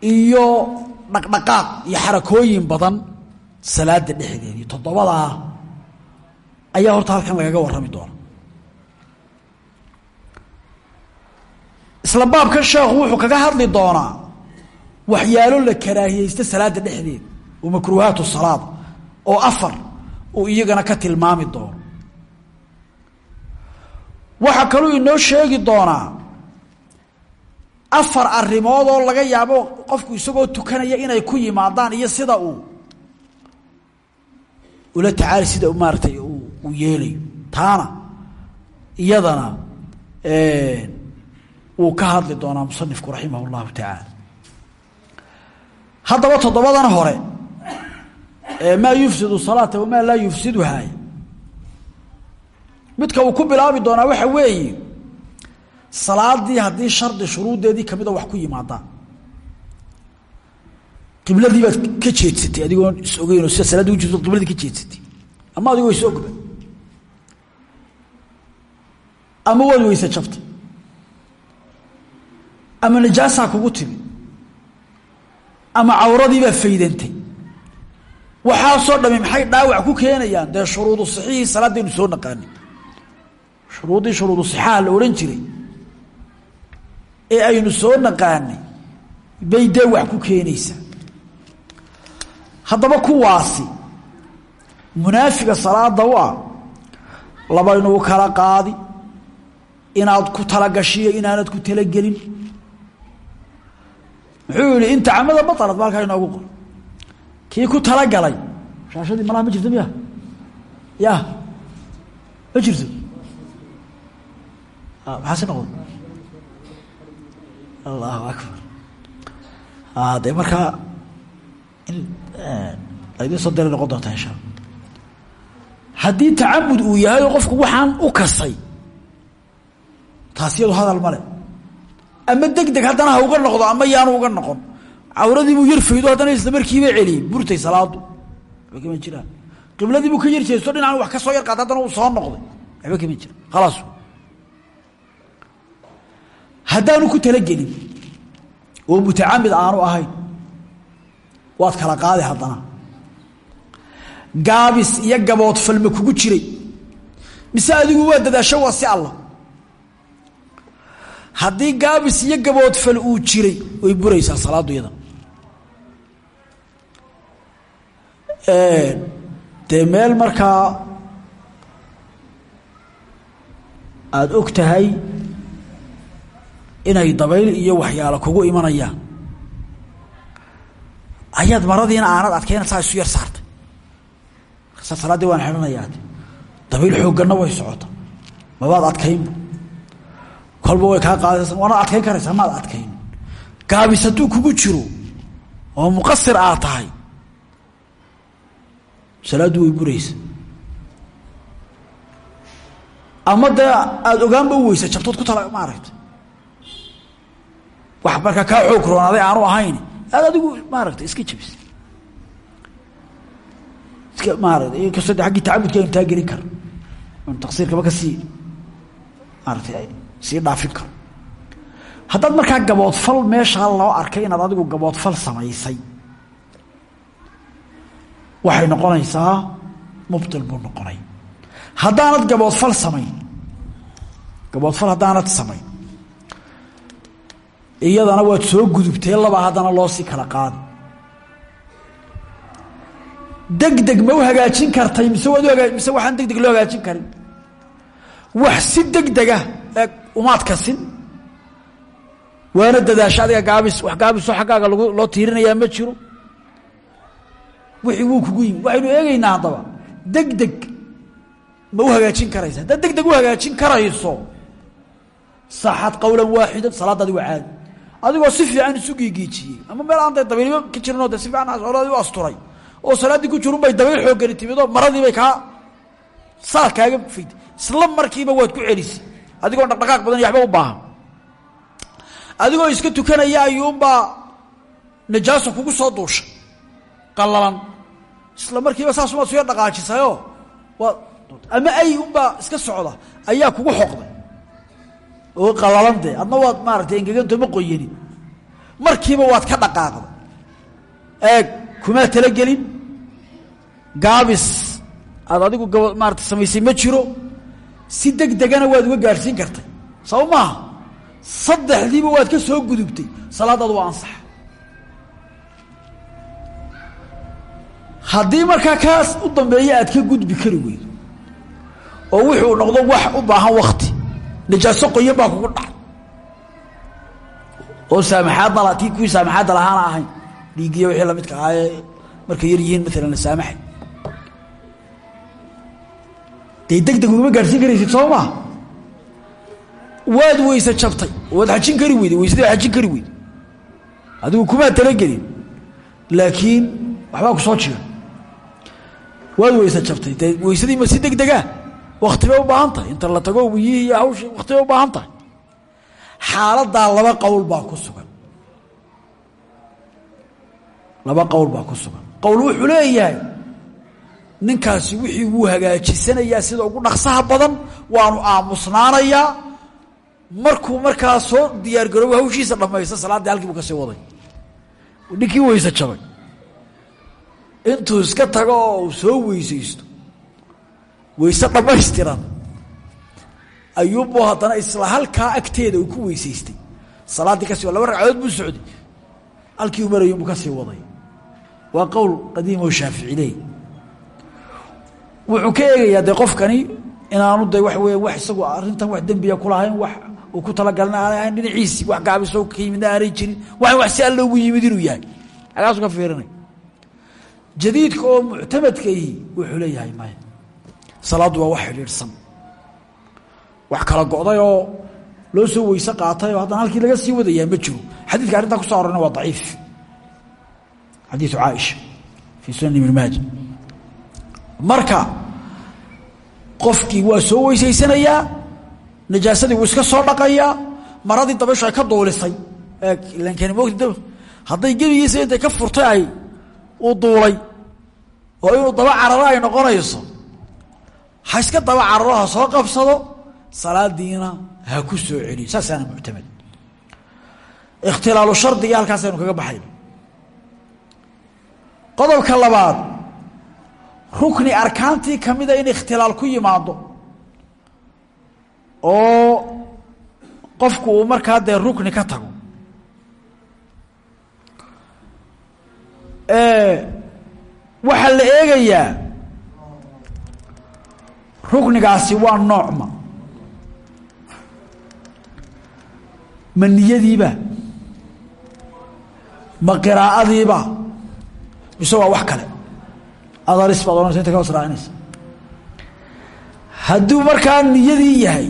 iyo dhaqdhaqaaq iyo xarakooyin badan salaada dhexdeedii toddobadaa ayaa horta halkan lagaga warrami doona. Isla baabkan sheekhu wuxuu kaga hadli doonaa waxyaalo la karaahiyeysta salaada dhexdeeda oo makruuhaat salaada oo afar uu iyagana ka tilmaami doono. Waxaa kaluu inoo sheegi doonaa afar arrimood oo laga yaabo qofku isagoo tukanaya inay ku yimaadaan iyo sida uu ula tacaali sida maaratay uu yeelayo taana iyadana wuu ka hadli doonaa musanifku raximah اllahu tacaala. Haddaba toddobadan hore maa yufsidu salaata wamaa laa yufsiduhaa midka uu ku bilaabi doonaa waxa weeye salaadii haddii shardi shuruuddeedii kamida wax ku yimaadaan qibladii baad ka jeedsatay adigoon is ogeynoo sida salaaddi ujirto qibladii ka jeedsatay. Ama adigoo is ogba ama waad weyse jabtay ama najaasaa kugu timi. Ama cawradii baa faydantay. Waxaasoo dhami maxay dhaawac ku keenayaan? Dee shuruudu sixihii salaadaynu soo naqaani shuruuddii shuruudu sixaha la odhan jiray ee aynu soo naqaanay bay dee wax ku keenaysaa haddaba kuwaasi munaafiga salaada u ah labaynu u kala qaadi inaad ku talagashiyo inaanad ku talagelin muxuu yihi in tacamada baطalad ba halkaa inoogu qor. Kii ku talagalay shaashadii malaha ma jirto miya? Ya ma jirto? Maxaa si noqda allahu akbar. Dee markaa in laydin soo dira noqon doontaa insha alla haddii tacamud uu yahay oo qofku waxaan u kasay taas hadal male ama deg deg haddana ha uga noqdo ama yaanu uga noqon. Cawradiibuu yar faydo haddana isla markiiba celiyey burtay salaadu waxba kama jiraan. Qibladiibuu ka yar jeesto dhinacan wax ka soo yar qaata haddana uu soo noqday. Waxba kama jira khalaas haddaanu ku talagelin oo mutacamid aanu ahayn waad kala qaadi haddana. Gaabis iyo gabood falma kugu jiray. Mise adigu waa dadaasho waa si alla haddii gaabis iyo gabood fal uu jiray way buraysaa salaaddu iyadan. Dee meel markaa aada og tahay inay dabayl iyo waxyaalo kugu imanayaan. Ayaad maradiina aanad adkayna saa isu yar saartay. Sa salaaddii waan xidhanayaat dabayl xoogganna way socota mabaad adkaynba kolba way kaa qaadaysa waanaad adkayn karaysaa? Maad adkayn. Gaabis hadduu kugu jiro oo muqasir aad tahay salaaddu way buraysa ama dee aada ogaanba weysa jabtood ku tala maaragta wax markaa kaa xoog roonaaday aanu ahayn. Aad adigu maaragta iska jabis. Iska maarata inkastoo de aggii tacabudka aynu taa gelin karo anu taqsiirkaba ka sii maarata sii dhaafin karo. Haddaad markaa gaboodfal meeshaa loo arkay inaad adigu gaboodfal samaysay waxay noqonaysaa mubtil buu noqonay. Haddaanad gaboodfal samayn gaboodfal haddaanad samayn iyadana waad soo gudubtee laba haddana loo sii kala qaadi degdeg ma u kartay mise waad mise waxaan degdeg loo hagaajin karin? Wax si degdega ee umaad kasin waana dadaasho adiga gaabis wax gaabisoo lagu loo tiirinayaa ma jiro. Wixii wuu kugu yimi. Waxaynu eegaynaa haddaba degdeg ma u karaysa. Haddaad degdeg u karayso saxad qowlan waaxidan salaadaadi waa caadi adigoo si fiican isu giigiijiyey. Ama meel aan da dabayliba ka jirinoo de si fiican olaadi u asturay. Oo salaaddii ku jirun bay dabayl xooggani timidoo maradii bay kaa saar kaaga isla markiiba waad ku celisay adigoo dhaqdhaqaaq badan iyo u baahan. Adigoo iska tukanaya ayuunbaa najaaso kugu soo duushay. Qallalan. Isla markiiba saas umaad suya dhaqaajisayoo ama ay unbaa iska socda? Ayaa kugu xoqday oo qallalan dee adna waad maaratay engeganto ma qoyanin markiiba waad ka dhaqaaqday eeg kumaa talagelin. Gaabis aad adigu gaba maarata samaysay ma jiro. Si deg degana waad uga gaadhsiin kartay. Saba maaha? Saddexdiiba waad ka soo gudubtay. Salaadaadu waa ansax. Haddii markaa kaas u dambeeya aad ka gudbi kari weydo oo wuxuu noqdo wax u baahan wakti najaaso qoyan baa kugu dhacay. Oo saamaxaadna la tii kuwii saamaxaadda lahaana ahayn dhiigiya wixii lamidka ahaayee markay yar yihiin maalan la saamaxay. Dee deg deg ugama gaadhsiin karaysid soo waad weyse jabtay waad xajin kari weyday weysadii waad kari weyday adigu kumaa talagelin. Laakiin waxbaa ku soo jira waad weyse jabtay dee weysadii ma si deg dega wakti bay u baahan tahay inta la tago wiyihii iyo hawshii wakti bay u baahan tahay xaaladaa laba qowl baa ku sugan. Laba qowl baa ku sugan. Qowl wuxuu leeyahay ninkaasi wixii wuu hagaajisanayaa sida ugu dhaqsaha badan waanu aamusnaanayaa. Markuu markaa soo diyaargaroobo hawshiisa dhamaysta salaaddii halkii buu ka sii waday. Ninkii weyse jabay. Intuu iska tago oo uu soo weysaysto weyse dhammaystiran. Ayuunbuu haddana isla halkaa agteeda ku weysaystay salaaddii ka sii wa laba ragcadood buu socday. Halkii uu marayuunbuu ka sii waday. Waa qowl qadiim oo shaafici wuxuu ka eegayaa dee qofkani inaanu de wax weya wax isagu arrintan wax dembiya kulahayn wax uu ku talagalin aanay ahayn wax gaabisoo ka yimidna jirin waxan wax si alla yimid inuu yahay. Agaasu ka fiirinay. Jadiidka oo muctamadkaihi wuxuu leeyahay maya salaaddu waa wax xidhiidhsan. Wax kala go'day oo loo soo weyse qaatay oo haddana halkii laga sii wadayaa ma jiro. Xadiidka arrintaa kuso arorna waa daciif. Xadiiu caaisha fii sunan ibn maaja marka qofkii waa soo weysaysanayaa najaasadii wuu iska soo dhaqayaa maradii dabayshu ay ka duulisay. Hadday gebigiisa intay ka furtay ay uu duulay. Oo inuu daba cararo ay noqonayso ha iska daba cararo soo qabsado salaadiina ha ku soo celiyo saasaana muctamad. Ikhtilaalu shardigii halkaasaynu kaga baxayna qodobka labaad rukni arkaantii kamida in ikhtilaal ku yimaado oo qofku uu markaa dee rukni ka tago. Waxaa la eegayaa ruknigaasi waa noocma ma. Niyadiiba? Ma qiraa'adiiba? Mise waa wax kale. Adaris baad ohanaysa inta ka hoos raacinaysa. Hadduu markaa niyadii yahay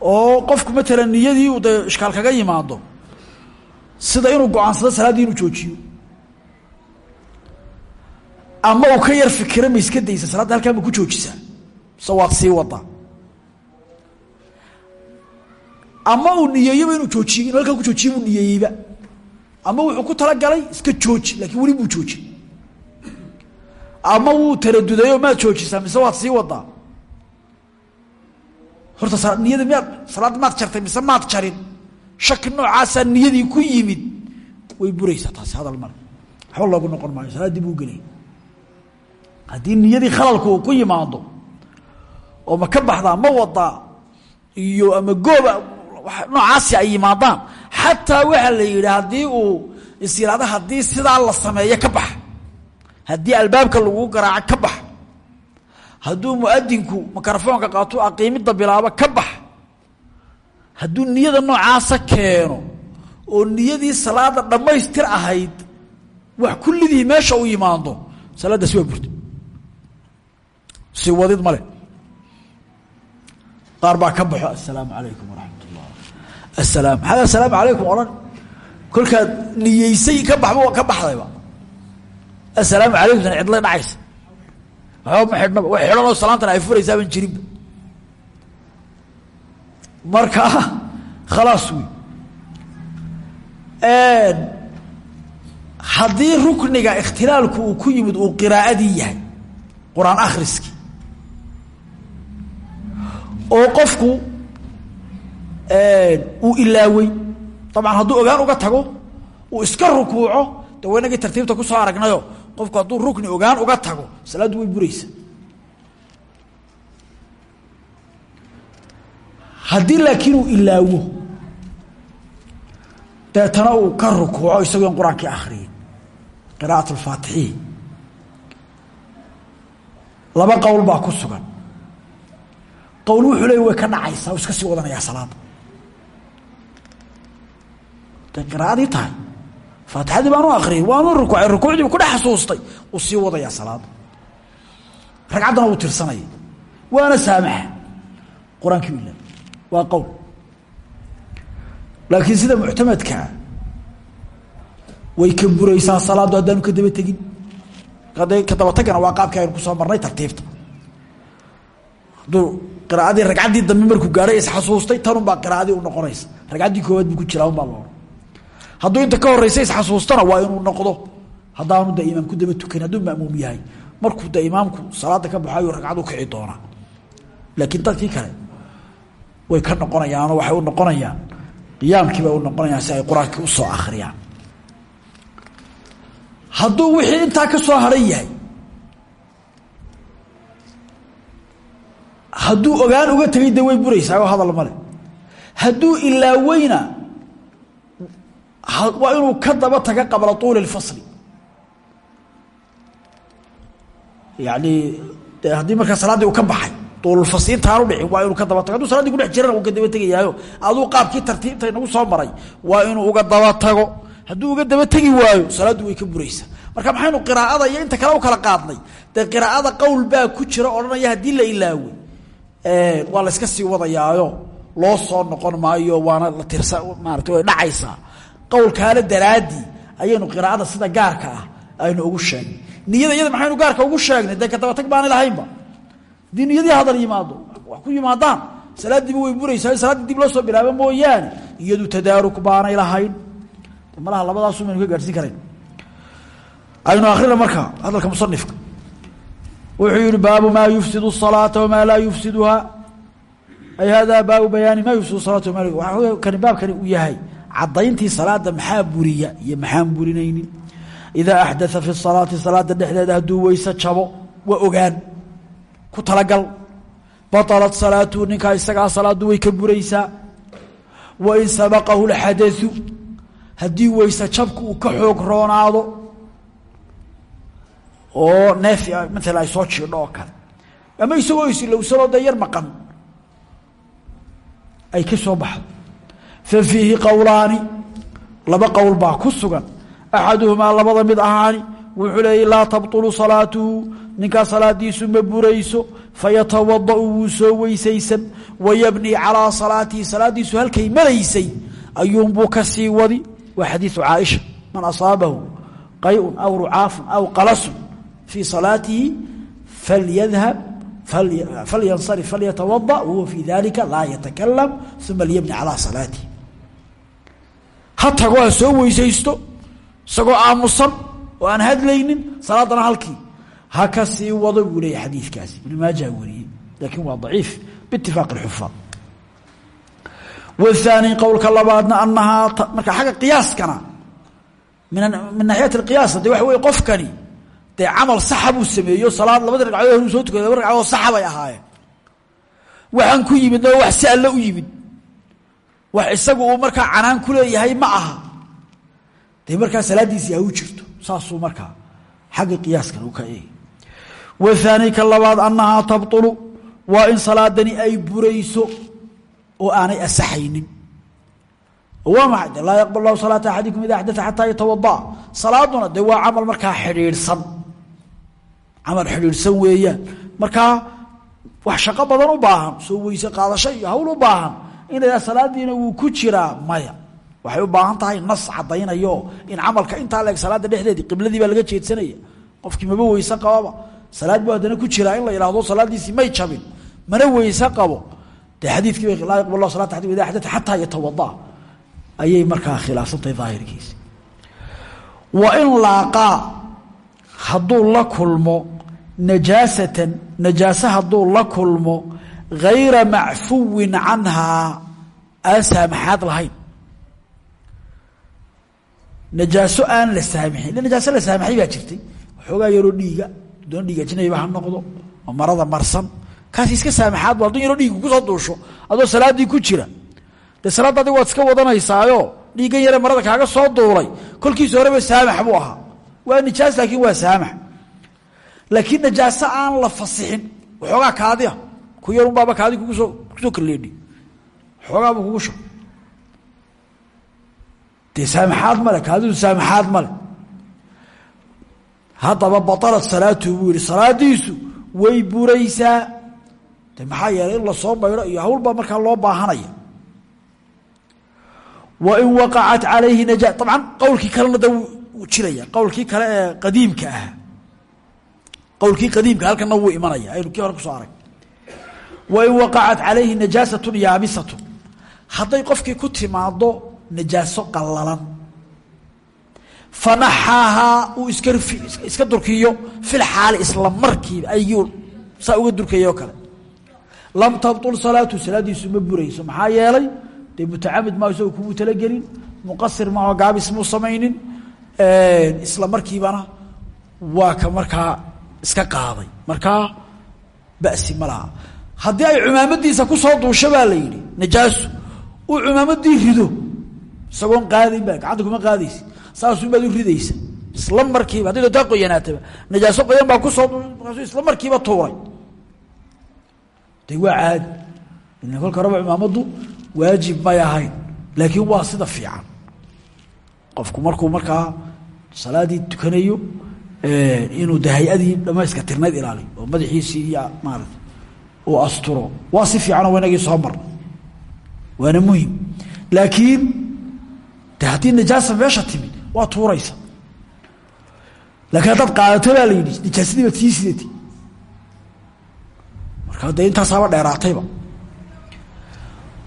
oo qofku matalan niyadii uu dee ishkaal kaga yimaado sida inuu go'aansado salaaddii inuu joojiyo ama uu ka yar fikira ma iska daysa salaadda halkaa ma ku joojisaa mise waad sii wadaa ama uu niyeeyeba inuu joojiyo inuu halkaa ku joojiye buu niyeeyeyba ama wuxuu ku talagalay iska jooji laakiin weli buu jooji ama wuu taradudayo maad joojisaa mise waad sii wadaa horta niyada miyaad salaadda maad jartay mise maad jarin? Shaki noocaasaa niyadii ku yimid. Way buraysaa taasi hadal male waxba loogu noqon maayo. Salaaddii buu gelay haddii niyadii khalalku uu ku yimaado oo ma ka baxdaa ma wadaa iyo ama gooba noocaasi ay yimaadaan xataa waxaa la yidhi haddii uu is yidhahdo haddii sidaa la sameeyo ka bax. Haddii albaabka lagu garaaco ka bax. Hadduu muadinku mikrofoonka qaato aqiimidda bilaabo ka bax. Hadduu niyada noocaasa keeno oo niyadii salaada dhammaystir ahayd wax kullidii meesha u yimaado salaaddaasi waa burta si wadid male qaar baa ka baxo assalaamu calaykum waraxmat ullah asalaam. Maxaad assalaamu calaykum odhan kolkaad niyeysay ka baxba ka baxdayba assalaamu calaykum san cidla dhacaysa. Waxba ma xidhnaba wax xidhanoo salaantan ay furaysaaban jirinba marka khalaas wey haddii rukniga ikhtilaalku ku yimid uu qiraa'adii yahay qur'aan akhriskii oo qofku uu ilaawey dabcan hadduu ogaan uga tago uu iska rukuuco de tartiibta ku soo aragnayo qofku hadduu rukni ogaan uga tago salaaddu way buraysa. Haddii laakiin uu ilaawo deetana uu ka rukuuco isagoo in qur'aankii akriyay qira'at lfaatixiin laba qowl baa ku sugan qowl wuxuu leey way ka dhacaysaa iska sii wadanayaa salaada day qiraa'adii tahay faatixadii baanu akriyay waanu rukuucay rukuucdiibu ku dhex xasuustay uu sii wadayaa salaada ragcaddana wuu tirsanaya waana saamaxa. Qur'aankii u waa qowl. Laakiin sida muctamadkaa way ka buraysaa salaaddu haddaanu ka daba tegin. Hadday ka daba tagana waa qaabkii aynu ku soo marnay tartiibta hadduu qiraaadii ragcaddii dambe markuu gaadhay isxasuustay tanunbaa qiraaadii u noqonaysa. Ragcaddii koowaad buu ku jiraa unbaa loodhan hadduu inta ka horeysa isxasuustana waa inuu noqdo haddaanu de imaam ku daba tukan hadduu ma'muum yahay. Markuu de imaamku salaada ka baxo ayuu ragcad u kici laakiin dadkii kale way ka noqonayaanoo waxay u noqonayaan qiyaamkii bay u noqonayaan si ay qur'aankii u soo akhriyaan. Hadduu wixii intaa ka soo haran yahay hadduu ogaan uga tegay de way buraysaa oo hadal male hadduu ilaaweyna waa inuu ka daba taga qabla tuuli اlfasli yani de haddii markaa uu ka baxay tuululfasli intaanu dhicin waa inuu ka daba tago haduu saladdii kudhex jirana uu ka daba tegayaayo aduu qaabkii tartiibta inagu soo maray waa inuu uga daba tago. Hadduu uga daba tegi waayo salaaddu way ka buraysaa marka maxaynu qiraa'ada iyo inta kale u kala qaadnay dee qiraa'ada qowl baa ku jira odhanaya haddii la ilaawey waa la iska sii wadayaayo loo soo noqon maayo waana la tirsa maarata way dhacaysaa. Qowlkaale daraaddii ayaynu qiraa'ada sida gaarka ah aynu ugu sheegnay. Niyada iyada maxaynu gaarka ugu sheegnay dee kadabatag baanay lahaynba. Haddii niyadii hadal yimaado wax ku yimaadaan salaaddiiba way buraysaa salaaddii dib loo soo bilaabo mooyaane iyadu tadaaruk baanay lahayn. Malaha labadaasu maynu ka gaadhsiin karayn. Aynu akrina marka hadalka musanifka wuxuu yihi baabu maa yufsid الصalaaةa wma laa yufsidha ay hada baabu bayaani ma yufsid salata waa kani baabkani uu yahay cadayntii salaada maxaa buriya iyo maxaan burinaynin idaa axdaa fi الsalaati salaada dhexdeeda hadduu weyse jabo waa ogaan ku talagal baطalat salaatu ninkaa isagaa salaadu way ka buraysaa wain sabaqahu اxadau haddii weyse jabku uu ka xoog roonaado oo neef maala ay soo jiidho oo kale. Ama isagoo isilowsanoo dee yar maqan. Ay ka soo baxdo. Fa fiihi qowlaani laba qowl baa ku sugan. Axaduhumaa labada mid ahaani wuxuu leeyay laa tabطulu salaatuhu ninkaa salaadiisu ma burayso fayatawada'u wuu soo weysaysan. Wayabni calaa salaatihi salaadiisu halkay maraysay ayuunbuu ka sii wadi. Waa xadiiu caaisha. Man asaabahu qayun aw rucaafun aw qalasun fii salaatihi falyadhab falyansarif falyatawada wahuwa fii dalika laa yatakalam uma lyabni calaa salaatihi ha tago ha soo weysaysto isagoo aamusan oo aan hadlaynin salaadana halkii ha ka sii wado buu leeya xadiikaasi ibn maaja wariyey laakiin waa daciif biitifaaq اxufaad wاthaani qowlka labaadna anahaa marka xagga qiyaaskana min naxiyat اqiyaas de waxa wey qofkani dee camal saxa buu sameeyo salaad labadii ragcadood horuu soo tukada laba ragcadood saxa bay ahaayeen. Waxaan ku yimidna wax si alle u yimid. Wax isagu uu markaa canaan ku leeyahay ma aha. Dee markaa salaaddiisii ha u jirto saasuu markaa xagga qiyaaskan uu ka eegay. Wathaani ka labaad annahaa tabطulu waa in salaadani ay burayso oo aanay asaxaynin. Waa maxay de laa yaqbal lahu salaata axadikum ida axdaa xataa yatawadaa camal xidhiidhsan weeyaan markaa wax shaqo badan u baahan soo weyse qaadasho hawl u baahan inay salaadiina wuu ku jiraa maya. Waxay u baahan tahay nas cadaynayo in camalka intaa leeg salaada dhexdeedii qibladii baa laga jeedsanaya. Qofkii maba weyse qababa salaad buu haddana ku jiraa in la yidhahdo salaadiisii may jabin. Mana weyse qabo. Dee xadiidkii ba laa yaqbal salata axadikum ida axdaa xataa yatawadaa ayay markaa khilaafsantahay daahirkiisa wa in laaqaa hadduu la kulmo najaasatan najaase hadduu la kulmo gayra macfuwin canhaa aan saamaxaad lahayn? Najaaso aan la saamixin ille najaaso la saamaxay baa jirtay. Waxoogaa yaroo dhiiga. Doon dhiig ajnayba ha noqdo. Marada marsan. Kaas iska saamaxaad bu hadduu yaroo dhiigu ku soo duusho. Adoo salaaddii ku jira. Dee salaadda adig waad iska wadanaysaayo dhiiggan yare marada kaaga soo duulay. Kolkiisa horeba saamax buu ahaa. Waa nijaas laakiin waa saamax laakiin najaaso aan la fasixin waxoogaa kaadiya ku yarun baaba kaadi kugusoo ku soo kaleedhi waxoogaaba kugu sho dee saamaxaad male kaadidu saamaxaad male haddaba batalat salaatuhu buu yihi salaadiisu way buraysaa. De maxaa yeelay in la soo maydho iyo hawlbaa markaa loo baahanaya. Wa in waqacat calayhi naja dabcan qowlkii kalena wuu jiraya qowlkii kale ee qadiimka ah qowlkii qadiimka halkana wuu imanaya aynu kii hore ku soo arag. Wa in waqacat calayhi najaasatun yaabisatun hadday qofkii ku timaado najaaso qallalan. Fanaxaahaa uu iska iska durkiyo fil isla markiiba ayuu saa uga durkayoo kale. Lam tabطul salaatu salaadiisu ma burayso maxaa yeelay dee mutacamid maa isago kumuu talagelin muqasir maaho gaabis muu samaynin isla markiibana waa ka markaa iska qaaday markaa basi ma laha. Haddii ay cumaamadiisa ku soo duusho baa la yidhi najaasu uu cumaamadii rido. Isagoon qaadayn ba gacanta kuma qaadaysa saasuun baad u ridaysa. Isla markiiba hadday doontaa qoyanaataba najaaso qoyan baa ku soo markaasu isla markiiba tuuray. De waa caadi ila kolka horeba cumaamaddu waajib may ahayn laakiin waa sida fiican. Qofku markuu markaa salaadii tukanayo inuu de hay'adii dhamayska tirnayd ilaaliyo oo madaxiisii iyo maarata uu asturo. Waa si fiicanoo wanagii soo mar waana muhiim laakiin de haddii najaasa meesha timid waa tuuraysa. Laakiin haddaad qaadato baa la yidhi najaasadii baad sii sidatay. Markaa dee intaasaaba dheeraatayba.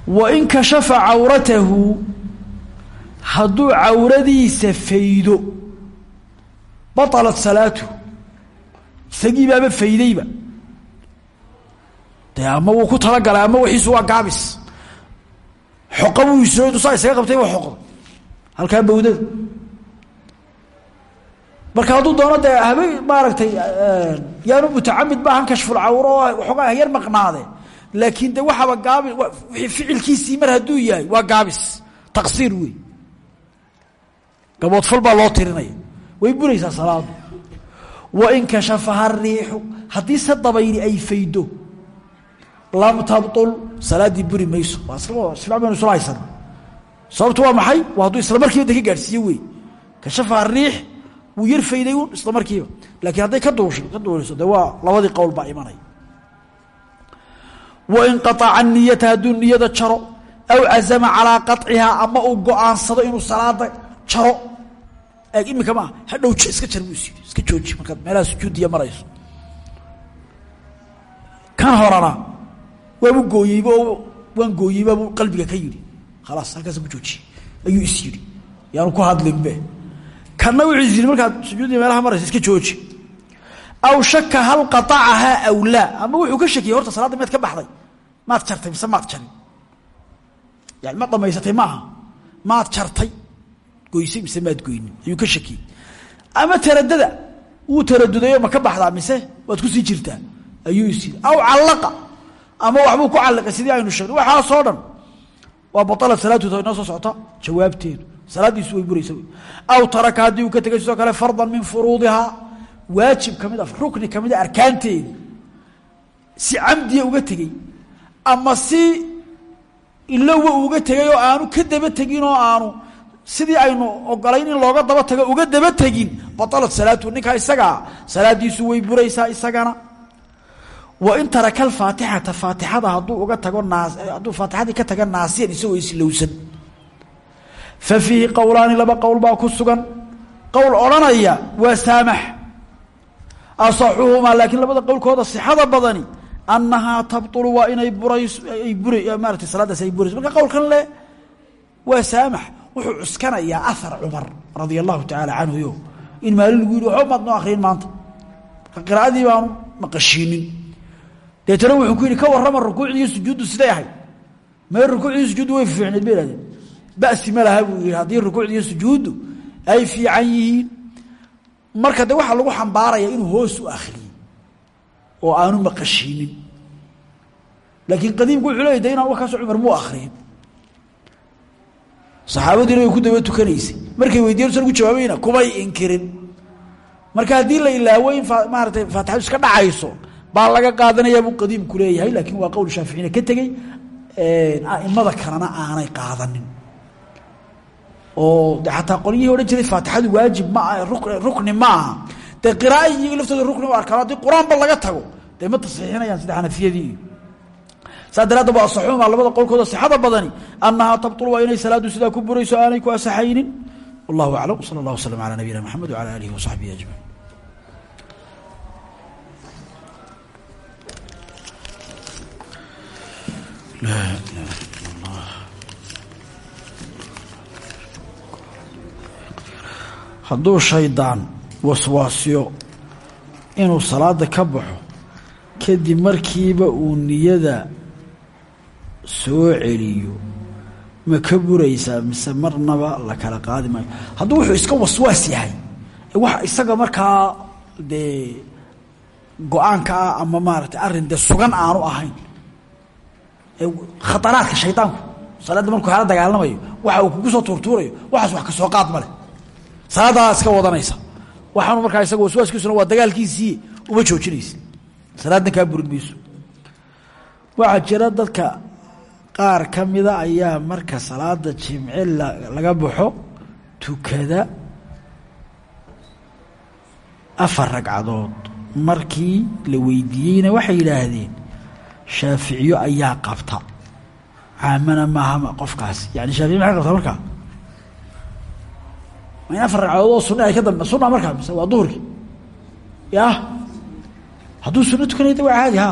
Wain kashafa cawratahu hadduu cawradiisa faydo baطalat salaatu isagii baaba faydayba dee ama wuu ku talagalay ama wixiisu waa gaabis xoqa buu isoo saa isaga qabtay waa xoqda halkaa bawdada marka hadduu doono dee habe maaragtay yaanu mutacamid maahan kashfulcawro oo waxoogaa yar maqnaade laakiin de waxaaba gaabi ficilkiisii mar hadduu yahay waa gaabis taqsiir wey gaboodfal baa loo tirinaya way buraysaa salaadu wainkashafaha riixu haddii se dabayli ay faydo lam tabul salaaddii buri mayso. Baynu isla haysan sababtu waa maxay? Waa hadduu islamarkiiba de ka gaadhsiiye wey. Kashafaha riix wuu yar fayday un isla markiiba. Laakiin hadday ka duusho ka duuliso de waa labadii qowl baa imanaya wainqaaca niyata hadduu niyada jaro aw cazama calaa qacihaa ama uu go'aansado salaada jaro eeg imika maaha hadhow iska jar iska jooji markaad meelaha sujuudiya marayso. Kan horana waabu gooyeyba oo waan gooyeybabu qalbiga ka yidhi. Khalaas halkaasa ku joojiye ayuu is yidhi. Yaanu ku hadlinbe kanna wuxuu is yidhi markaad sujuudiya meelaha marayso iska jooji. Aw shaka hal qaطacahaa aw laa ama wuxuu ka shakiyey horta salaadda miyaad ka baxday. Maad jartay mise maad jarin? Yani ma dhamaysatay maad jartay goysay mise maad goynin? Ayuu ka shakiyey ama taradada wuu taradudayo ma ka baxdaa mise waad ku sii jirtaa? Ayuu is yidhi aw callaqa. Ama waxbuu ku calliqay sidii aynu sheegnay. Waxaasoo dhan. Waa baطalat salaatuta inoo soo socota? Jawaabteedu. Salaaddiisu way buraysa aw taraka haddii uu ka tegay sidoo kale fardan min furuudihaa. Waajib ka mid a rukni ka mid a arkaanteedi si camdiya uga tegey ama si ilowba uga tegay oo aanu ka daba tegin oo aanu sidii aynu ogolayn in looga daba tago uga daba tegin. Batalat salaatu ninkaa isagaa salaadiisu way buraysaa isagana. Wa in taraka alfaatixata faatixada hadduu uga tago hadduu faatixadii ka taga naasiyan isagoo islowsan. Fa fiihi qowlaani laba qowl baa ku sugan. Qowl odhanaya waa saamax. Asaxuhumaa laakiin labada qowlkooda sixada badani annahaa tabطulu waa inay burayso ay bura maarata salaadaas ay burayso. Marka qowlkan le waa saamax wuxuu cuskanayaa ahar cumar radia allahu tacaala canhu yo in maalin lagu yidhi waxba maad noo akriyin maanta qiraa'adii baanu maqashiinin. Deetana wuxuu ku yidhi ka warrama rukuucdii iyo sujuuddu siday ahayd. Mee rukuucdii sujuuddu way fiicneed bay ihahdeen ba'si ma laha buu yihi haddii rukuucdii iyo sujuuddu ay fiican yihiin. Marka de waxaa lagu xambaaraya inuu hoos u akhriyey oo aanu maqashiinin. Laakiin qadiimku wuxuu leeyay de inaan warkaasoo cumar muu akriyin saxaabadiina way ku daba tukanaysay. Markay weydiyen san ugu jawaabayna kumay inkirin. Marka haddii la ilaawo in maaratay faatixadu iska dhacayso baa laga qaadanayaa buu qadiimku leeyahay laakiin waa qowl shaaficina ka tegey aimada kalena aanay qaadanin. Oo de xataa qolyihii odhan jiray faatixadu waajib ma rukni ma aha. Dee qiraaa iyaga laftooda rukni u arkaan haddii qur'aanba laga tago dee ma tasxiixinayaan sida xanafiyadii saa daraaddeed waa asaxuuma labada qowlkooda sixada badani annahaa tabtul waa inay salaadu sidaa ku burayso aanay ku asaxaynin. Wallahu aclam sala allah waslm calaa nabiyina maxamed wacala aalihi wasaxbihi ajmaciin ilaha ila allah hadduu shaydaan waswaasyo inuu salaada ka baxo kadib markiiba uu niyada soo celiyo. Ma ka buraysaa mise marnaba la kala qaadi maayo. Hadduu wuxuu iska waswaas yahay. Wax isaga markaa dee go'aanka ah ama maaragtay arrin dee sugan aanu ahayn. Khataraadka shaydaanku salaadda markuu hala dagaalamayo waxa uu kugu soo tuurtuurayo waxaas wax ka soo qaad ma leh. Salaaddaa iska wadanaysa. Waxaanu markaa isaga waswaaskiisuna waa dagaalkiisii uma joojinaysa salaaddan kaa burin mayso waxaa jira dadka qaar ka mida ayaa marka salaada jimce laga baxo tukada afar ragcadood. Markii la weydiiyeyna waxay yidhaahdeen shaaficiyo ayaa qabta. Caamana maaha qofkaas. Yani shaafici maxay qabtaa markaa ma in afar ragcadood oo sunna ay ka dambe sunna markaa mise waa duhurkii yah hadduu sunno tukanaya de waa caadi ha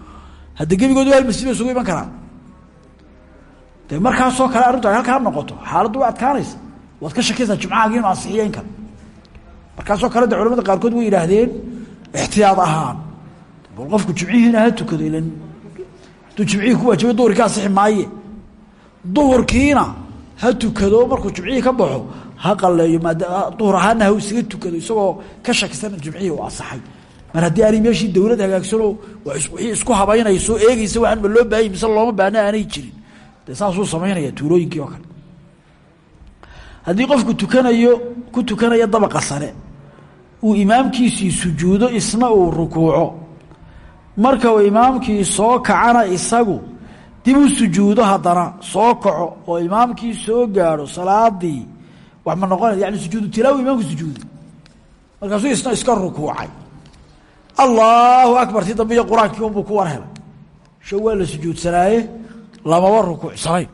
hadda gebigoodu hal masjid bay iman karaan. De markaasoo kale arrintu ay halkaa noqoto xaaladdu way adkaanaysa. Waad ka shakaysaa jumcahaagi inu asixiyo in kale markaasoo kale de culamada qaarkood way yidhaahdeen ixtiyaad ahaan. Bal qofku jimcihiina ha tukado ilan hadduu jimcihii ku waajibay duhurkii asixi maaye. Duhurkiina ha tukado markuu jimcihii ka baxo ha qaleeyo duhur ahaana ha isaga tukado isagoo ka shakisan jimcihii u asaxay mar haddii aanay meeshii dawlad hagaagsanoo wixii isku habaynayso eegeysa waxaan ma loo baahanya mise looma baahna aanay jirin. Dee saasuu samaynaya tuulooyinkii oo kale. Haddii qofku tukanayo ku tukanaya dabaqa sare uu imaamkiisii sujuudo isna uu rukuuco. Marka uu imaamkii soo kacana isagu dib u sujuudo haddana soo kaco oo imaamkii soo gaadho salaadii wax ma noqonaya yani sujuudu tilaawi imaamku sujuuday. Markaasuu isna iska rukuucay allahu akbar. Tii dambe iyo qur'aankii unbuu ku war helay sho waa la sujuudsanaaye lamaba rukuucsanayn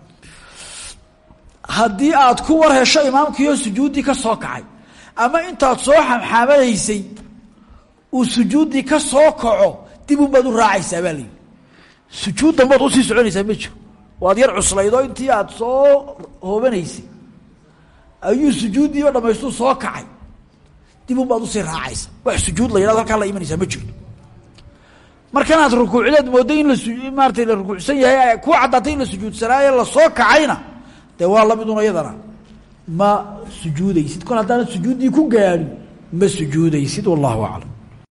haddii aad ku war hesho imaamkiioo sujuuddii ka soo kacay ama intaad soo xamxamanaysay uu sujuuddii ka soo kaco dib unbaad u raacaysaa baa sujuud dambaad u sii soconaysaa ma jiro. Waad yar cuslaydoo intii aad soo hoobanaysay ayuu sujuuddiiba dhamaystuu soo kacay dib unbaad u sii raacaysa. Wax sujuud la yidhahdo halkaa la imanaysaa ma jirto. Markanaad rukuucdeed mooddo in la maaratay la rukuucsan yahay ku caddaatay in la sujuudsanaaye la soo kacayna dee waa lamiduna iyadana. Ma sujuudaysid. Kol haddaanad sujuuddii ku gaadhin ma sujuudaysid wallahu aclam